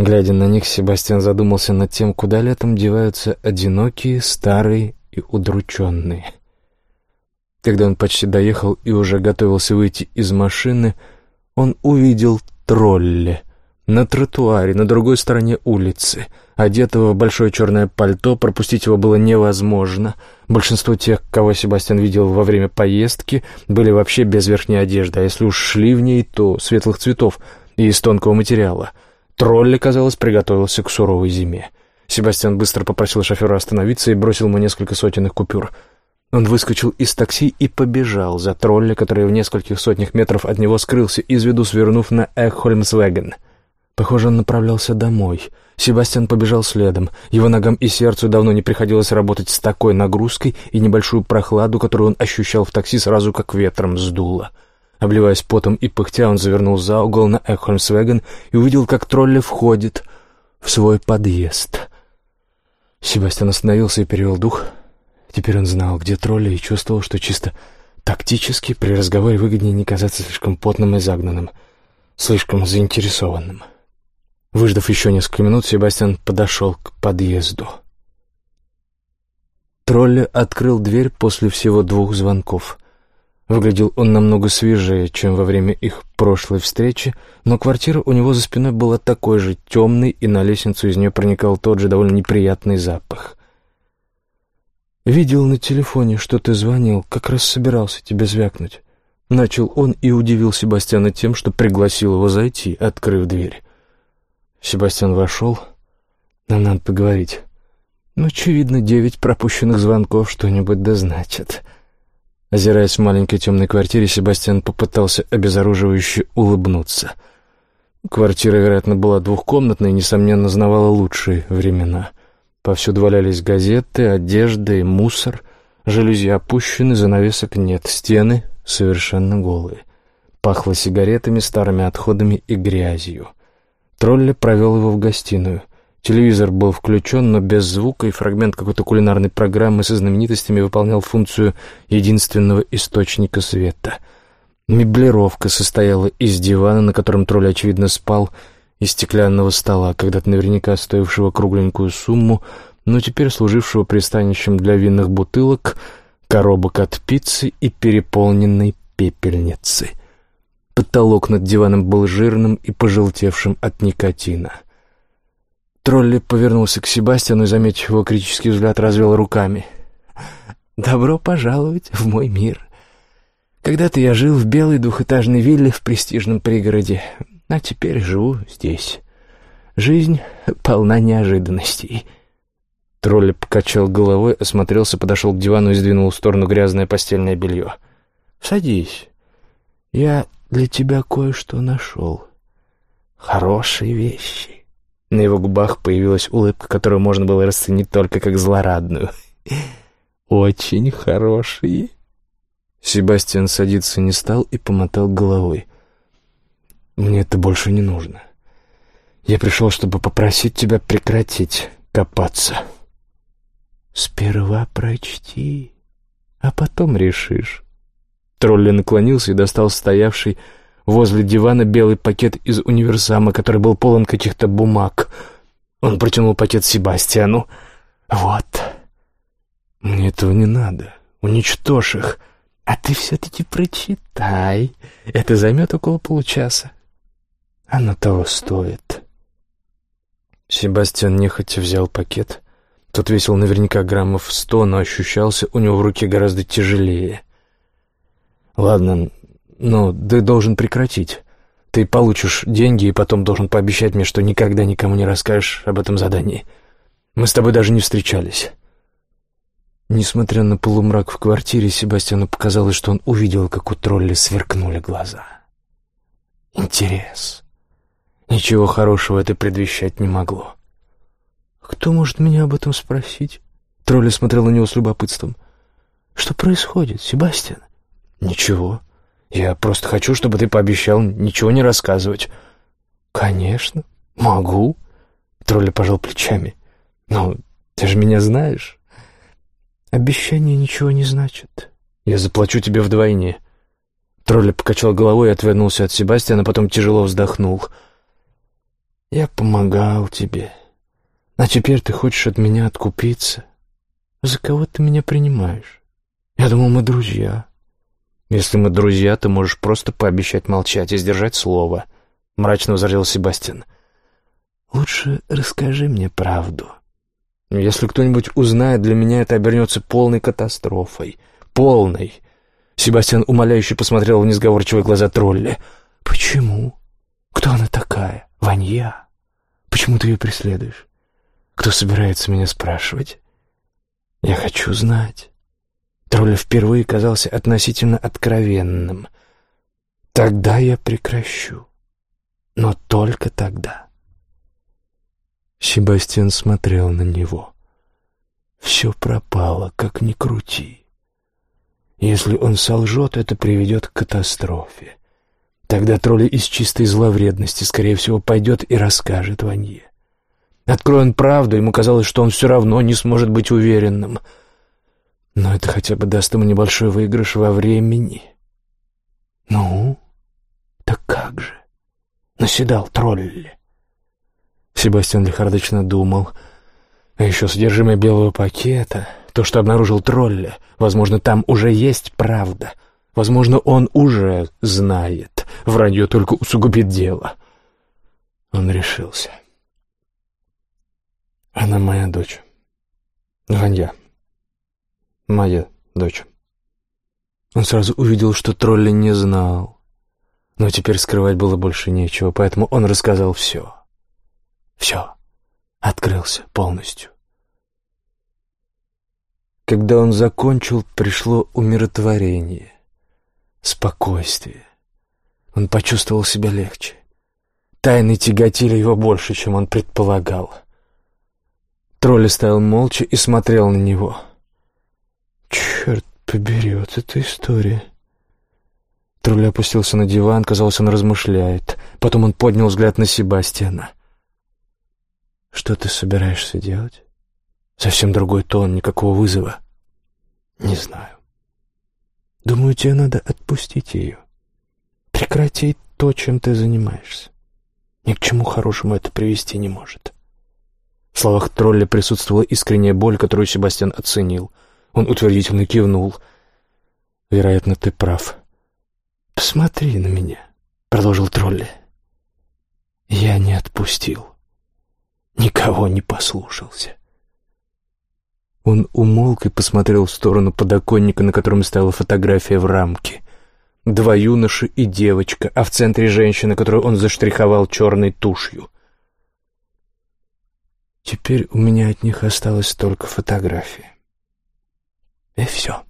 Глядя на них, Себастьян задумался над тем, куда летом деваются одинокие, старые и удрученные. Когда он почти доехал и уже готовился выйти из машины, он увидел тролля на тротуаре на другой стороне улицы — Одетого в большое черное пальто пропустить его было невозможно. Большинство тех, кого Себастьян видел во время поездки, были вообще без верхней одежды, а если уж шли в ней, то светлых цветов и из тонкого материала. Тролли, казалось, приготовился к суровой зиме. Себастьян быстро попросил шофера остановиться и бросил ему несколько сотенных купюр. Он выскочил из такси и побежал за тролля, который в нескольких сотнях метров от него скрылся из виду, свернув на Эхольмсвеген. Похоже, он направлялся домой — Себастьян побежал следом. Его ногам и сердцу давно не приходилось работать с такой нагрузкой, и небольшую прохладу, которую он ощущал в такси, сразу как ветром сдуло. Обливаясь потом и пыхтя, он завернул за угол на Эхольмсвеген и увидел, как тролли входит в свой подъезд. Себастьян остановился и перевел дух. Теперь он знал, где тролли, и чувствовал, что чисто тактически при разговоре выгоднее не казаться слишком потным и загнанным, слишком заинтересованным. Выждав еще несколько минут, Себастьян подошел к подъезду. Тролли открыл дверь после всего двух звонков. Выглядел он намного свежее, чем во время их прошлой встречи, но квартира у него за спиной была такой же темной, и на лестницу из нее проникал тот же довольно неприятный запах. «Видел на телефоне, что ты звонил, как раз собирался тебе звякнуть». Начал он и удивил Себастьяна тем, что пригласил его зайти, открыв дверь. Себастьян вошел. Нам надо поговорить. Ну, очевидно, девять пропущенных звонков что-нибудь да значит. Озираясь в маленькой темной квартире, Себастьян попытался обезоруживающе улыбнуться. Квартира, вероятно, была двухкомнатной и, несомненно, знавала лучшие времена. Повсюду валялись газеты, одежда и мусор. Жалюзи опущены, занавесок нет, стены совершенно голые. Пахло сигаретами, старыми отходами и грязью. Тролли провел его в гостиную. Телевизор был включен, но без звука, и фрагмент какой-то кулинарной программы со знаменитостями выполнял функцию единственного источника света. Меблировка состояла из дивана, на котором тролль, очевидно, спал, и стеклянного стола, когда-то наверняка стоившего кругленькую сумму, но теперь служившего пристанищем для винных бутылок, коробок от пиццы и переполненной пепельницы. Потолок над диваном был жирным и пожелтевшим от никотина. Тролли повернулся к Себастьяну и, заметив его критический взгляд, развел руками. «Добро пожаловать в мой мир. Когда-то я жил в белой двухэтажной вилле в престижном пригороде, а теперь живу здесь. Жизнь полна неожиданностей». Тролли покачал головой, осмотрелся, подошел к дивану и сдвинул в сторону грязное постельное белье. «Садись. Я для тебя кое-что нашел. Хорошие вещи. На его губах появилась улыбка, которую можно было расценить только как злорадную. Очень хорошие. Себастьян садиться не стал и помотал головой. Мне это больше не нужно. Я пришел, чтобы попросить тебя прекратить копаться. Сперва прочти, а потом решишь. Тролли наклонился и достал стоявший возле дивана белый пакет из универсама, который был полон каких-то бумаг. Он протянул пакет Себастьяну. «Вот. Мне этого не надо. Уничтожь их. А ты все-таки прочитай. Это займет около получаса. Оно того стоит». Себастьян нехотя взял пакет. Тот весил наверняка граммов сто, но ощущался у него в руке гораздо тяжелее. «Ладно, но ты должен прекратить. Ты получишь деньги и потом должен пообещать мне, что никогда никому не расскажешь об этом задании. Мы с тобой даже не встречались». Несмотря на полумрак в квартире, Себастьяну показалось, что он увидел, как у тролля сверкнули глаза. Интерес. Ничего хорошего это предвещать не могло. «Кто может меня об этом спросить?» Тролли смотрел на него с любопытством. «Что происходит, Себастьян?» «Ничего. Я просто хочу, чтобы ты пообещал ничего не рассказывать». «Конечно. Могу». Тролли пожал плечами. «Ну, ты же меня знаешь». «Обещание ничего не значит. Я заплачу тебе вдвойне». Тролли покачал головой и отвернулся от Себастьяна, потом тяжело вздохнул. «Я помогал тебе. А теперь ты хочешь от меня откупиться? За кого ты меня принимаешь? Я думал, мы друзья». «Если мы друзья, ты можешь просто пообещать молчать и сдержать слово», — мрачно возразил Себастьян. «Лучше расскажи мне правду». «Если кто-нибудь узнает, для меня это обернется полной катастрофой. Полной». Себастьян умоляюще посмотрел в несговорчивые глаза тролля. «Почему? Кто она такая? Ванья? Почему ты ее преследуешь? Кто собирается меня спрашивать? Я хочу знать». Тролль впервые казался относительно откровенным. «Тогда я прекращу. Но только тогда». Себастьян смотрел на него. «Все пропало, как ни крути. Если он солжет, это приведет к катастрофе. Тогда тролль из чистой зловредности, скорее всего, пойдет и расскажет Ванье. Откроя он правду, ему казалось, что он все равно не сможет быть уверенным — но это хотя бы даст ему небольшой выигрыш во времени. Ну, так как же? Наседал тролли. Себастьян лихорадочно думал. А еще содержимое белого пакета, то, что обнаружил тролля. Возможно, там уже есть правда. Возможно, он уже знает. Вранье только усугубит дело. Он решился. Она моя дочь. Ванья. Моя дочь. Он сразу увидел, что тролля не знал. Но теперь скрывать было больше нечего, поэтому он рассказал все. Все. Открылся полностью. Когда он закончил, пришло умиротворение, спокойствие. Он почувствовал себя легче. Тайны тяготили его больше, чем он предполагал. Тролль стоял молча и смотрел на него — Черт побери, вот эта история. Тролль опустился на диван, казалось, он размышляет. Потом он поднял взгляд на Себастьяна. «Что ты собираешься делать?» «Совсем другой тон, никакого вызова». «Не знаю. Думаю, тебе надо отпустить ее. Прекратить то, чем ты занимаешься. Ни к чему хорошему это привести не может». В словах тролля присутствовала искренняя боль, которую Себастьян оценил — он утвердительно кивнул. «Вероятно, ты прав». «Посмотри на меня», — продолжил тролли. «Я не отпустил. Никого не послушался». Он умолк и посмотрел в сторону подоконника, на котором стояла фотография в рамке. Два юноши и девочка, а в центре женщина, которую он заштриховал черной тушью. Теперь у меня от них осталась только фотография. И все.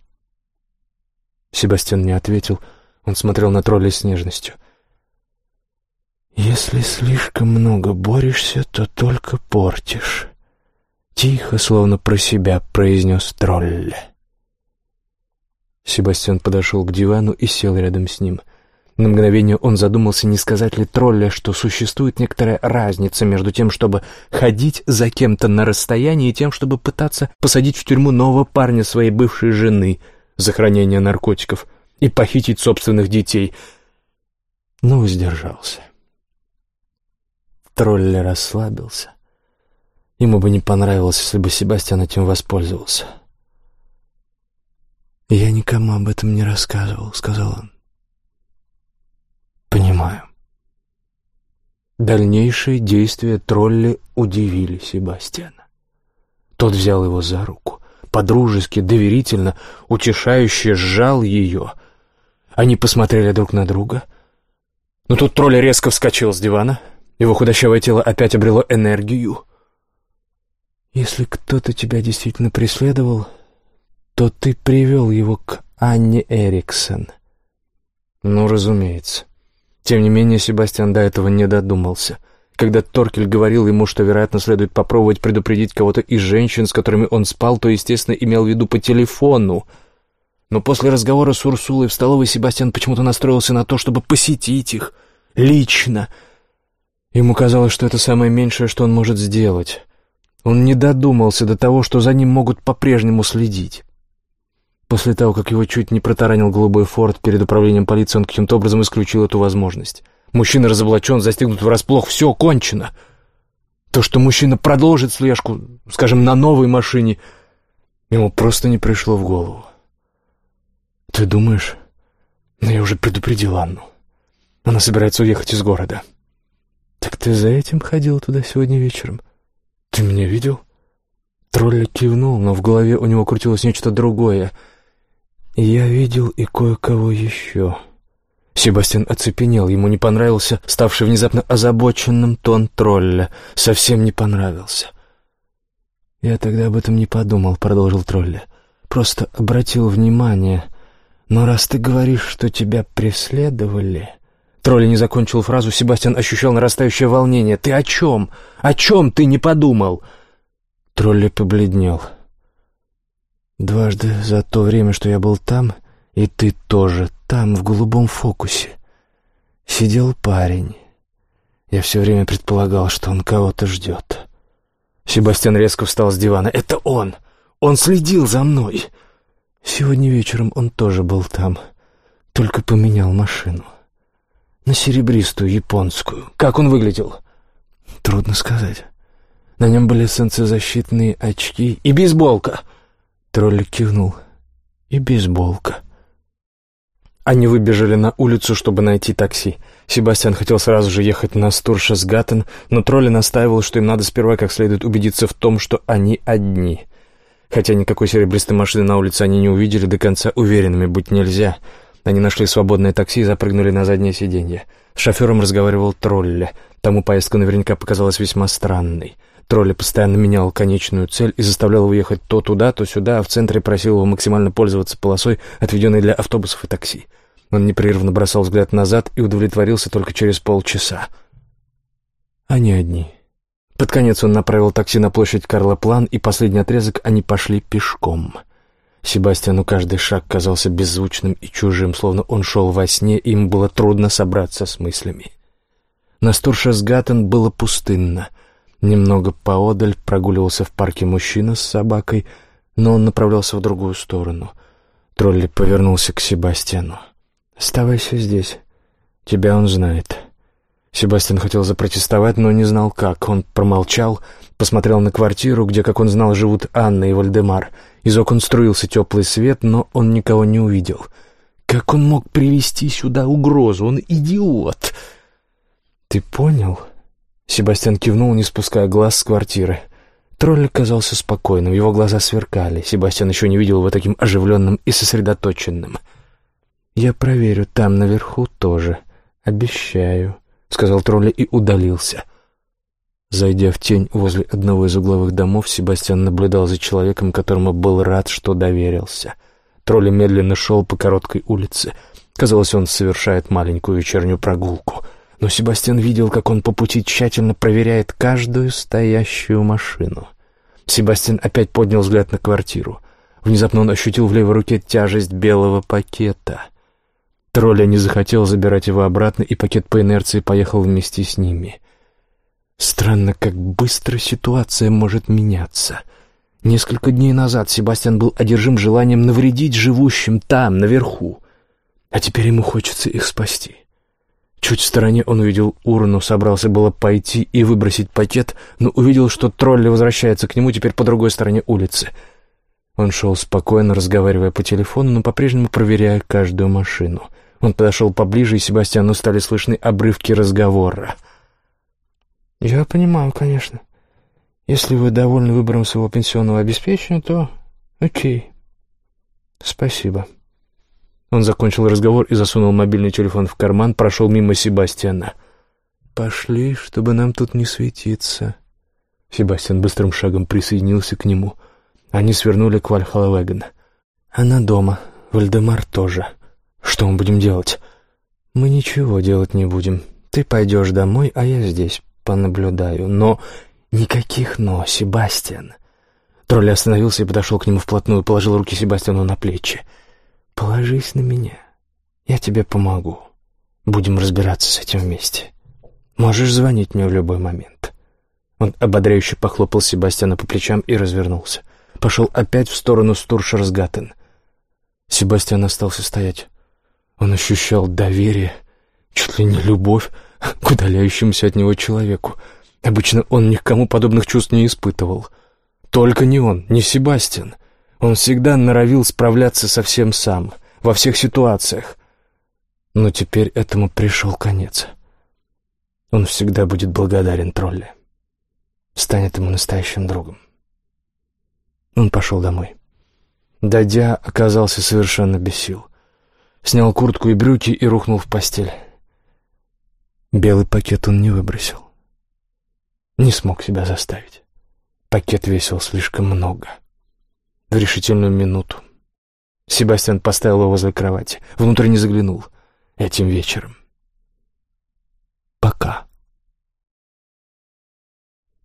Себастьян не ответил. Он смотрел на тролля с нежностью. «Если слишком много борешься, то только портишь», — тихо, словно про себя произнес тролль. Себастьян подошел к дивану и сел рядом с ним. На мгновение он задумался, не сказать ли тролля, что существует некоторая разница между тем, чтобы ходить за кем-то на расстоянии, и тем, чтобы пытаться посадить в тюрьму нового парня своей бывшей жены за хранение наркотиков и похитить собственных детей. Но сдержался. Тролль расслабился. Ему бы не понравилось, если бы Себастьян этим воспользовался. «Я никому об этом не рассказывал», — сказал он. «Понимаю». Дальнейшие действия тролля удивили Себастьяна. Тот взял его за руку, подружески, доверительно, утешающе сжал ее. Они посмотрели друг на друга. Но тут тролль резко вскочил с дивана. Его худощавое тело опять обрело энергию. «Если кто-то тебя действительно преследовал, то ты привел его к Анне Эриксон». «Ну, разумеется. Тем не менее, Себастьян до этого не додумался. Когда Торкель говорил ему, что, вероятно, следует попробовать предупредить кого-то из женщин, с которыми он спал, то, естественно, имел в виду по телефону. Но после разговора с Урсулой в столовой Себастьян почему-то настроился на то, чтобы посетить их лично. Ему казалось, что это самое меньшее, что он может сделать. Он не додумался до того, что за ним могут по-прежнему следить. После того, как его чуть не протаранил голубой форт перед управлением полиции, он каким-то образом исключил эту возможность. Мужчина разоблачен, застегнут врасплох, все кончено. То, что мужчина продолжит слежку, скажем, на новой машине, ему просто не пришло в голову. «Ты думаешь?» «Но я уже предупредил Анну. Она собирается уехать из города». «Так ты за этим ходил туда сегодня вечером? Ты меня видел?» Тролль кивнул, но в голове у него крутилось нечто другое — я видел и кое-кого еще. Себастьян оцепенел, ему не понравился ставший внезапно озабоченным тон тролля. Совсем не понравился. «Я тогда об этом не подумал», — продолжил тролля. «Просто обратил внимание. Но раз ты говоришь, что тебя преследовали...» Тролль не закончил фразу, Себастьян ощущал нарастающее волнение. «Ты о чем? О чем ты не подумал?» Тролли побледнел. Дважды за то время, что я был там, и ты тоже там, в голубом фокусе, сидел парень. Я все время предполагал, что он кого-то ждет. Себастьян резко встал с дивана. «Это он! Он следил за мной!» Сегодня вечером он тоже был там, только поменял машину. На серебристую японскую. Как он выглядел? Трудно сказать. На нем были солнцезащитные очки и бейсболка — Тролль кивнул. «И бейсболка». Они выбежали на улицу, чтобы найти такси. Себастьян хотел сразу же ехать на Стуршесгаттен, но тролль настаивал, что им надо сперва как следует убедиться в том, что они одни. Хотя никакой серебристой машины на улице они не увидели, до конца уверенными быть нельзя. Они нашли свободное такси и запрыгнули на заднее сиденье. С шофером разговаривал тролля. Тому поездка наверняка показалась весьма странной. Тролли постоянно менял конечную цель и заставлял его ехать то туда, то сюда, а в центре просил его максимально пользоваться полосой, отведенной для автобусов и такси. Он непрерывно бросал взгляд назад и удовлетворился только через полчаса. Они одни. Под конец он направил такси на площадь Карла План, и последний отрезок они пошли пешком. Себастьяну каждый шаг казался беззвучным и чужим, словно он шел во сне, и им было трудно собраться с мыслями. На Стуршесгаттен было пустынно — Немного поодаль прогуливался в парке мужчина с собакой, но он направлялся в другую сторону. Тролли повернулся к Себастьяну. «Оставайся здесь. Тебя он знает». Себастьян хотел запротестовать, но не знал как. Он промолчал, посмотрел на квартиру, где, как он знал, живут Анна и Вальдемар. Из окон струился теплый свет, но он никого не увидел. Как он мог привести сюда угрозу? Он идиот! «Ты понял?» Себастьян кивнул, не спуская глаз с квартиры. Тролль казался спокойным, его глаза сверкали. Себастьян еще не видел его таким оживленным и сосредоточенным. «Я проверю там наверху тоже. Обещаю», — сказал тролль и удалился. Зайдя в тень возле одного из угловых домов, Себастьян наблюдал за человеком, которому был рад, что доверился. Тролль медленно шел по короткой улице. Казалось, он совершает маленькую вечернюю прогулку — но Себастьян видел, как он по пути тщательно проверяет каждую стоящую машину. Себастьян опять поднял взгляд на квартиру. Внезапно он ощутил в левой руке тяжесть белого пакета. Тролля не захотел забирать его обратно, и пакет по инерции поехал вместе с ними. Странно, как быстро ситуация может меняться. Несколько дней назад Себастьян был одержим желанием навредить живущим там, наверху. А теперь ему хочется их спасти. Чуть в стороне он увидел урну, собрался было пойти и выбросить пакет, но увидел, что тролли возвращается к нему теперь по другой стороне улицы. Он шел спокойно, разговаривая по телефону, но по-прежнему проверяя каждую машину. Он подошел поближе, и Себастьяну стали слышны обрывки разговора. «Я понимаю, конечно. Если вы довольны выбором своего пенсионного обеспечения, то окей. Спасибо». Он закончил разговор и засунул мобильный телефон в карман, прошел мимо Себастьяна. «Пошли, чтобы нам тут не светиться». Себастьян быстрым шагом присоединился к нему. Они свернули к Вальхалавеген. «Она дома. Вальдемар тоже. Что мы будем делать?» «Мы ничего делать не будем. Ты пойдешь домой, а я здесь понаблюдаю. Но никаких «но», Себастьян». Тролль остановился и подошел к нему вплотную, положил руки Себастьяну на плечи. Положись на меня. Я тебе помогу. Будем разбираться с этим вместе. Можешь звонить мне в любой момент». Он ободряюще похлопал Себастьяна по плечам и развернулся. Пошел опять в сторону Стуршерсгаттен. Себастьян остался стоять. Он ощущал доверие, чуть ли не любовь к удаляющемуся от него человеку. Обычно он ни к кому подобных чувств не испытывал. Только не он, не Себастьян. Он всегда норовил справляться совсем сам, во всех ситуациях. Но теперь этому пришел конец. Он всегда будет благодарен тролле. Станет ему настоящим другом. Он пошел домой. Дойдя, оказался совершенно без сил. Снял куртку и брюки и рухнул в постель. Белый пакет он не выбросил. Не смог себя заставить. Пакет весил слишком много в решительную минуту. Себастьян поставил его возле кровати, внутрь не заглянул. Этим вечером. Пока.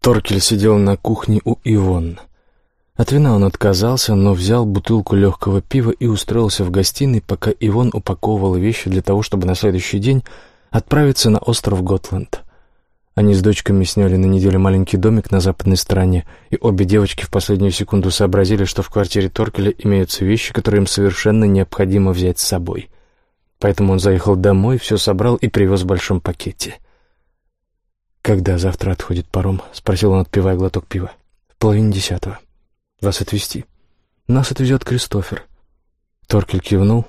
Торкель сидел на кухне у Ивон. От вина он отказался, но взял бутылку легкого пива и устроился в гостиной, пока Ивон упаковывала вещи для того, чтобы на следующий день отправиться на остров Готланд. Они с дочками сняли на неделю маленький домик на западной стороне, и обе девочки в последнюю секунду сообразили, что в квартире Торкеля имеются вещи, которые им совершенно необходимо взять с собой. Поэтому он заехал домой, все собрал и привез в большом пакете. «Когда завтра отходит паром?» — спросил он, отпивая глоток пива. «В половине десятого. Вас отвезти?» «Нас отвезет Кристофер». Торкель кивнул.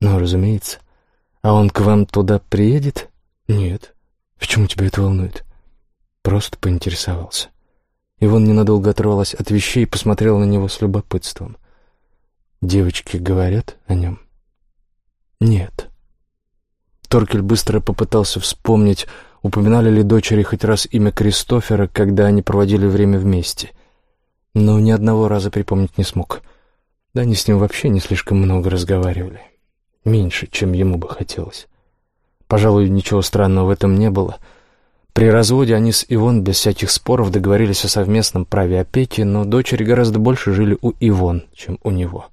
«Ну, разумеется. А он к вам туда приедет?» «Нет». «Почему тебя это волнует?» Просто поинтересовался. Иван ненадолго оторвалась от вещей и посмотрела на него с любопытством. «Девочки говорят о нем?» «Нет». Торкель быстро попытался вспомнить, упоминали ли дочери хоть раз имя Кристофера, когда они проводили время вместе. Но ни одного раза припомнить не смог. Да они с ним вообще не слишком много разговаривали. Меньше, чем ему бы хотелось. Пожалуй, ничего странного в этом не было. При разводе они с Ивон без всяких споров договорились о совместном праве опеки, но дочери гораздо больше жили у Ивон, чем у него.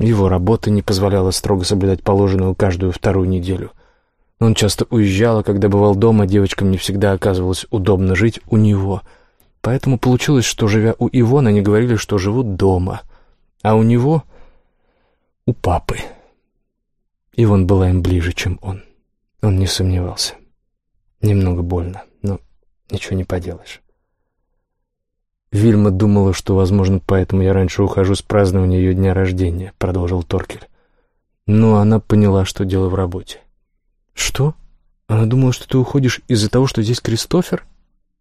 Его работа не позволяла строго соблюдать положенную каждую вторую неделю. Он часто уезжал, а когда бывал дома, девочкам не всегда оказывалось удобно жить у него. Поэтому получилось, что, живя у Ивон, они говорили, что живут дома, а у него — у папы. Ивон была им ближе, чем он. Он не сомневался. Немного больно, но ничего не поделаешь. Вильма думала, что, возможно, поэтому я раньше ухожу с празднования ее дня рождения, продолжил Торкель. Но она поняла, что дело в работе. Что? Она думала, что ты уходишь из-за того, что здесь Кристофер?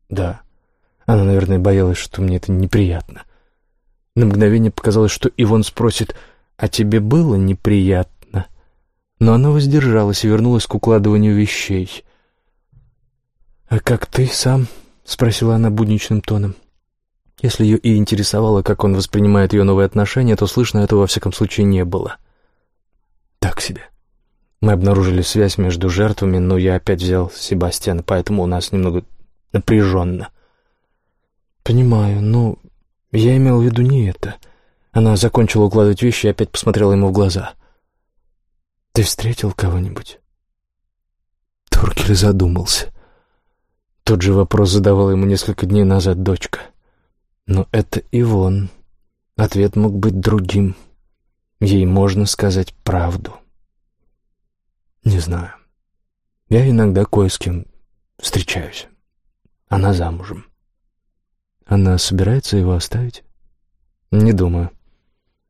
Да. Она, наверное, боялась, что мне это неприятно. На мгновение показалось, что Ивон спросит, «А тебе было неприятно?» Но она воздержалась и вернулась к укладыванию вещей. «А как ты сам?» — спросила она будничным тоном. Если ее и интересовало, как он воспринимает ее новые отношения, то слышно этого во всяком случае не было. «Так себе. Мы обнаружили связь между жертвами, но я опять взял Себастьяна, поэтому у нас немного напряженно. «Понимаю, но я имел в виду не это». Она закончила укладывать вещи и опять посмотрела ему в глаза. «Ты встретил кого-нибудь?» Туркель задумался. Тот же вопрос задавала ему несколько дней назад дочка. Но это Ивон. Ответ мог быть другим. Ей можно сказать правду. Не знаю. Я иногда кое с кем встречаюсь. Она замужем. Она собирается его оставить? Не думаю.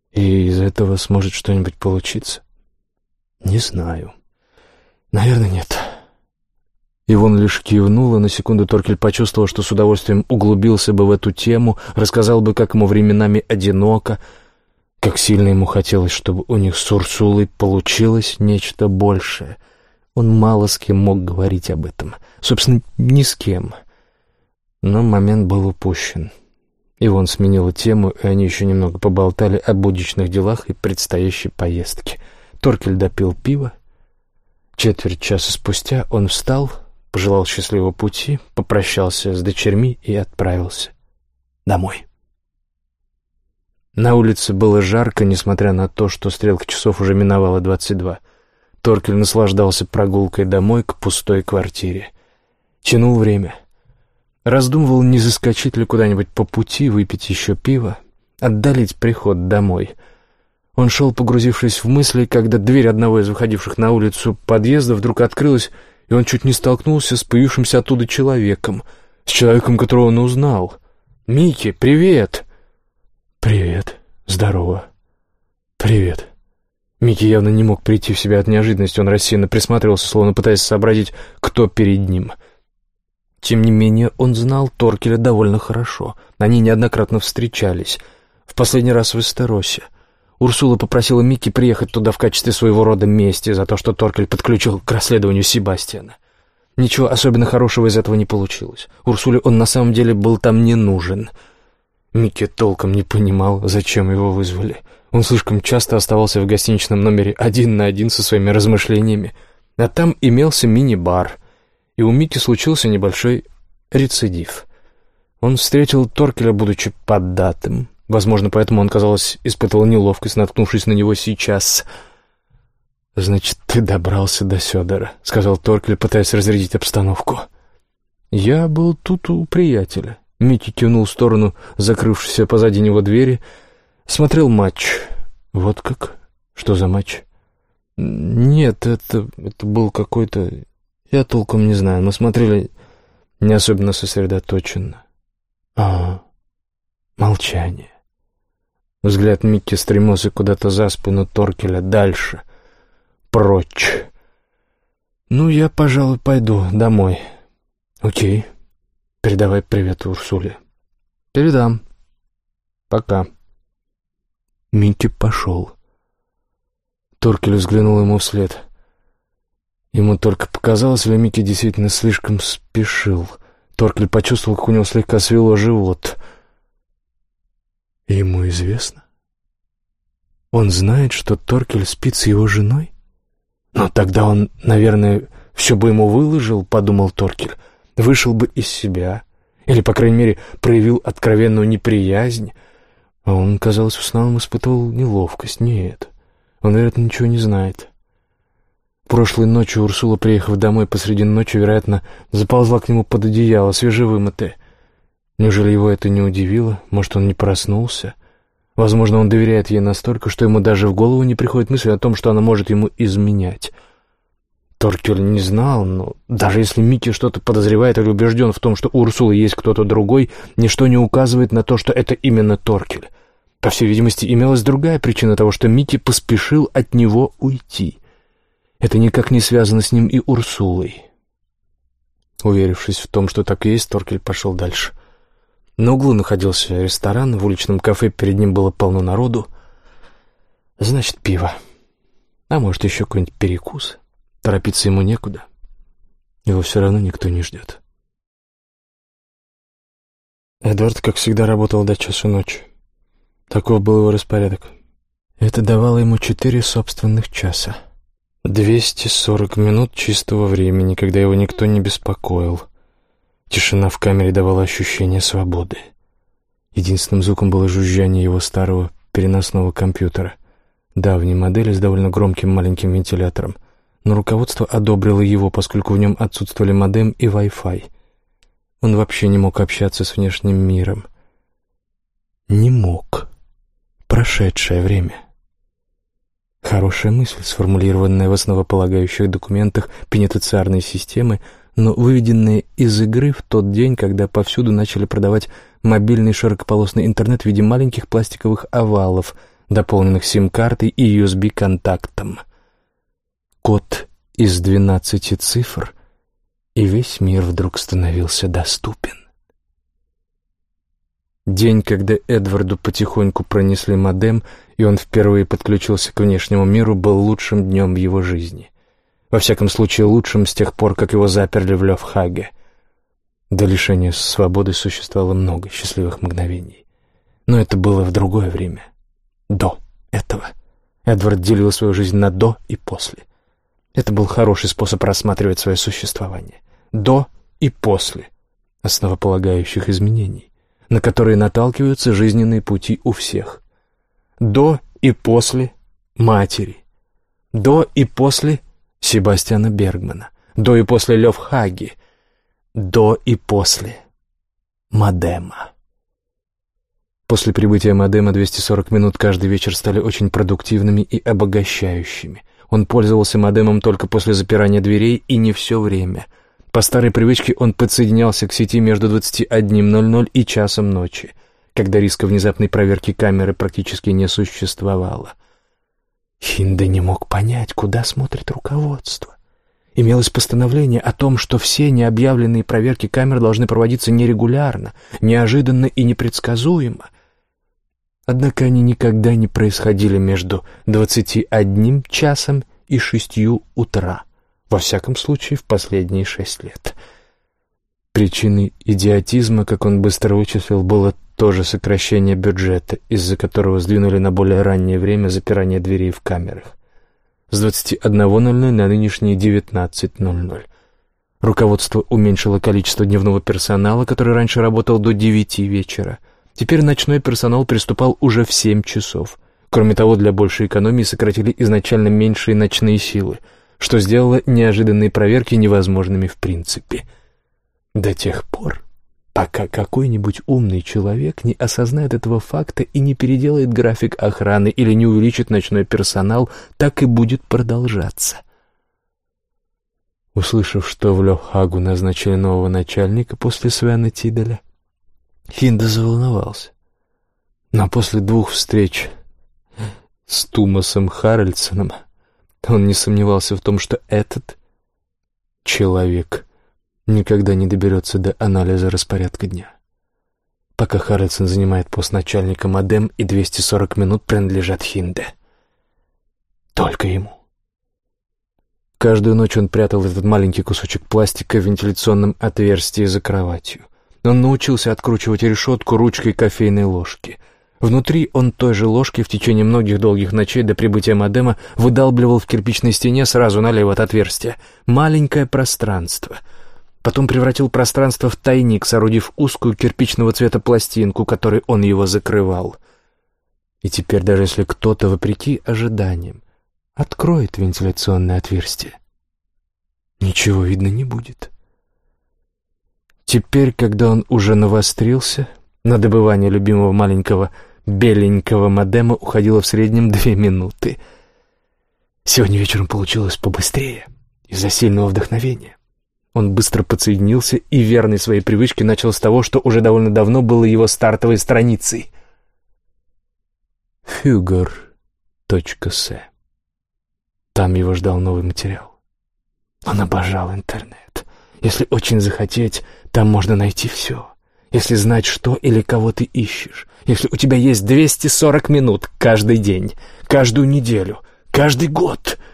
И из этого сможет что-нибудь получиться? Не знаю. Наверное, нет. Ивон лишь кивнула, на секунду Торкель почувствовал, что с удовольствием углубился бы в эту тему, рассказал бы, как ему временами одиноко, как сильно ему хотелось, чтобы у них с Урсулой получилось нечто большее. Он мало с кем мог говорить об этом. Собственно, ни с кем. Но момент был упущен. Ивон сменила тему, и они еще немного поболтали о будничных делах и предстоящей поездке. Торкель допил пиво. Четверть часа спустя он встал — пожелал счастливого пути, попрощался с дочерьми и отправился домой. На улице было жарко, несмотря на то, что стрелка часов уже миновала двадцать два. Торкель наслаждался прогулкой домой к пустой квартире. Тянул время. Раздумывал, не заскочить ли куда-нибудь по пути, выпить еще пиво, отдалить приход домой. Он шел, погрузившись в мысли, когда дверь одного из выходивших на улицу подъезда вдруг открылась, и он чуть не столкнулся с появившимся оттуда человеком, с человеком, которого он узнал. «Микки, привет!» «Привет. Здорово. Привет». Микки явно не мог прийти в себя от неожиданности, он рассеянно присматривался, словно пытаясь сообразить, кто перед ним. Тем не менее, он знал Торкеля довольно хорошо. Они неоднократно встречались. В последний раз в Эстеросе. Урсула попросила Микки приехать туда в качестве своего рода мести за то, что Торкель подключил к расследованию Себастьяна. Ничего особенно хорошего из этого не получилось. Урсуле он на самом деле был там не нужен. Микки толком не понимал, зачем его вызвали. Он слишком часто оставался в гостиничном номере один на один со своими размышлениями. А там имелся мини-бар. И у Микки случился небольшой рецидив. Он встретил Торкеля, будучи поддатым, Возможно, поэтому он, казалось, испытывал неловкость, наткнувшись на него сейчас. «Значит, ты добрался до Сёдора», — сказал Торкель, пытаясь разрядить обстановку. «Я был тут у приятеля». Микки кивнул в сторону закрывшейся позади него двери. Смотрел матч. «Вот как? Что за матч?» «Нет, это, это был какой-то... Я толком не знаю. Мы смотрели не особенно сосредоточенно». «А, молчание». Взгляд Микки стремился куда-то за спину Торкеля, дальше, прочь. «Ну, я, пожалуй, пойду домой». «Окей. Передавай привет Урсуле». «Передам. Пока». Микки пошел. Торкель взглянул ему вслед. Ему только показалось, или Микки действительно слишком спешил. Торкель почувствовал, как у него слегка свело живот — ему известно? Он знает, что Торкель спит с его женой? Но тогда он, наверное, все бы ему выложил, подумал Торкель, вышел бы из себя, или, по крайней мере, проявил откровенную неприязнь. А он, казалось, в основном испытывал неловкость. Нет, он, вероятно, ничего не знает. Прошлой ночью Урсула, приехав домой посреди ночи, вероятно, заползла к нему под одеяло, свежевымытая. Неужели его это не удивило? Может, он не проснулся? Возможно, он доверяет ей настолько, что ему даже в голову не приходит мысль о том, что она может ему изменять. Торкель не знал, но даже если Микки что-то подозревает или убежден в том, что у Урсулы есть кто-то другой, ничто не указывает на то, что это именно Торкель. По всей видимости, имелась другая причина того, что Микки поспешил от него уйти. Это никак не связано с ним и Урсулой. Уверившись в том, что так и есть, Торкель пошел дальше — на углу находился ресторан, в уличном кафе перед ним было полно народу. Значит, пиво. А может, еще какой-нибудь перекус. Торопиться ему некуда. Его все равно никто не ждет. Эдвард, как всегда, работал до часу ночи. Таков был его распорядок. Это давало ему четыре собственных часа. Двести сорок минут чистого времени, когда его никто не беспокоил. Тишина в камере давала ощущение свободы. Единственным звуком было жужжание его старого переносного компьютера. Давней модели с довольно громким маленьким вентилятором. Но руководство одобрило его, поскольку в нем отсутствовали модем и Wi-Fi. Он вообще не мог общаться с внешним миром. Не мог. Прошедшее время. Хорошая мысль, сформулированная в основополагающих документах пенитенциарной системы, но выведенная из игры в тот день, когда повсюду начали продавать мобильный широкополосный интернет в виде маленьких пластиковых овалов, дополненных сим-картой и USB-контактом. Код из двенадцати цифр, и весь мир вдруг становился доступен. День, когда Эдварду потихоньку пронесли модем, и он впервые подключился к внешнему миру, был лучшим днем в его жизни. Во всяком случае, лучшим с тех пор, как его заперли в Левхаге. До лишения свободы существовало много счастливых мгновений. Но это было в другое время. До этого. Эдвард делил свою жизнь на «до» и «после». Это был хороший способ рассматривать свое существование. До и после основополагающих изменений на которые наталкиваются жизненные пути у всех. До и после матери. До и после Себастьяна Бергмана. До и после Лев Хаги. До и после Мадема. После прибытия Мадема 240 минут каждый вечер стали очень продуктивными и обогащающими. Он пользовался модемом только после запирания дверей и не все время — по старой привычке он подсоединялся к сети между 21.00 и часом ночи, когда риска внезапной проверки камеры практически не существовало. Хинда не мог понять, куда смотрит руководство. Имелось постановление о том, что все необъявленные проверки камер должны проводиться нерегулярно, неожиданно и непредсказуемо. Однако они никогда не происходили между 21 часом и 6 утра. Во всяком случае, в последние шесть лет. Причиной идиотизма, как он быстро вычислил, было тоже сокращение бюджета, из-за которого сдвинули на более раннее время запирание дверей в камерах. С 21.00 на нынешние 19.00. Руководство уменьшило количество дневного персонала, который раньше работал до 9 вечера. Теперь ночной персонал приступал уже в 7 часов. Кроме того, для большей экономии сократили изначально меньшие ночные силы — что сделало неожиданные проверки невозможными в принципе. До тех пор, пока какой-нибудь умный человек не осознает этого факта и не переделает график охраны или не увеличит ночной персонал, так и будет продолжаться. Услышав, что в Лёхагу назначили нового начальника после Свена Тиделя, Хинда заволновался. Но после двух встреч с Тумасом Харальдсоном он не сомневался в том, что этот человек никогда не доберется до анализа распорядка дня. Пока Харрельсон занимает пост начальника модем и 240 минут принадлежат Хинде. Только ему. Каждую ночь он прятал этот маленький кусочек пластика в вентиляционном отверстии за кроватью. Он научился откручивать решетку ручкой кофейной ложки — Внутри он той же ложкой в течение многих долгих ночей до прибытия модема выдалбливал в кирпичной стене сразу налево от отверстия маленькое пространство. Потом превратил пространство в тайник, соорудив узкую кирпичного цвета пластинку, которой он его закрывал. И теперь даже если кто-то, вопреки ожиданиям, откроет вентиляционное отверстие, ничего видно не будет. Теперь, когда он уже навострился на добывание любимого маленького беленького модема уходило в среднем две минуты. Сегодня вечером получилось побыстрее, из-за сильного вдохновения. Он быстро подсоединился и верной своей привычке начал с того, что уже довольно давно было его стартовой страницей. Фюгер.с Там его ждал новый материал. Он обожал интернет. Если очень захотеть, там можно найти все если знать, что или кого ты ищешь, если у тебя есть 240 минут каждый день, каждую неделю, каждый год —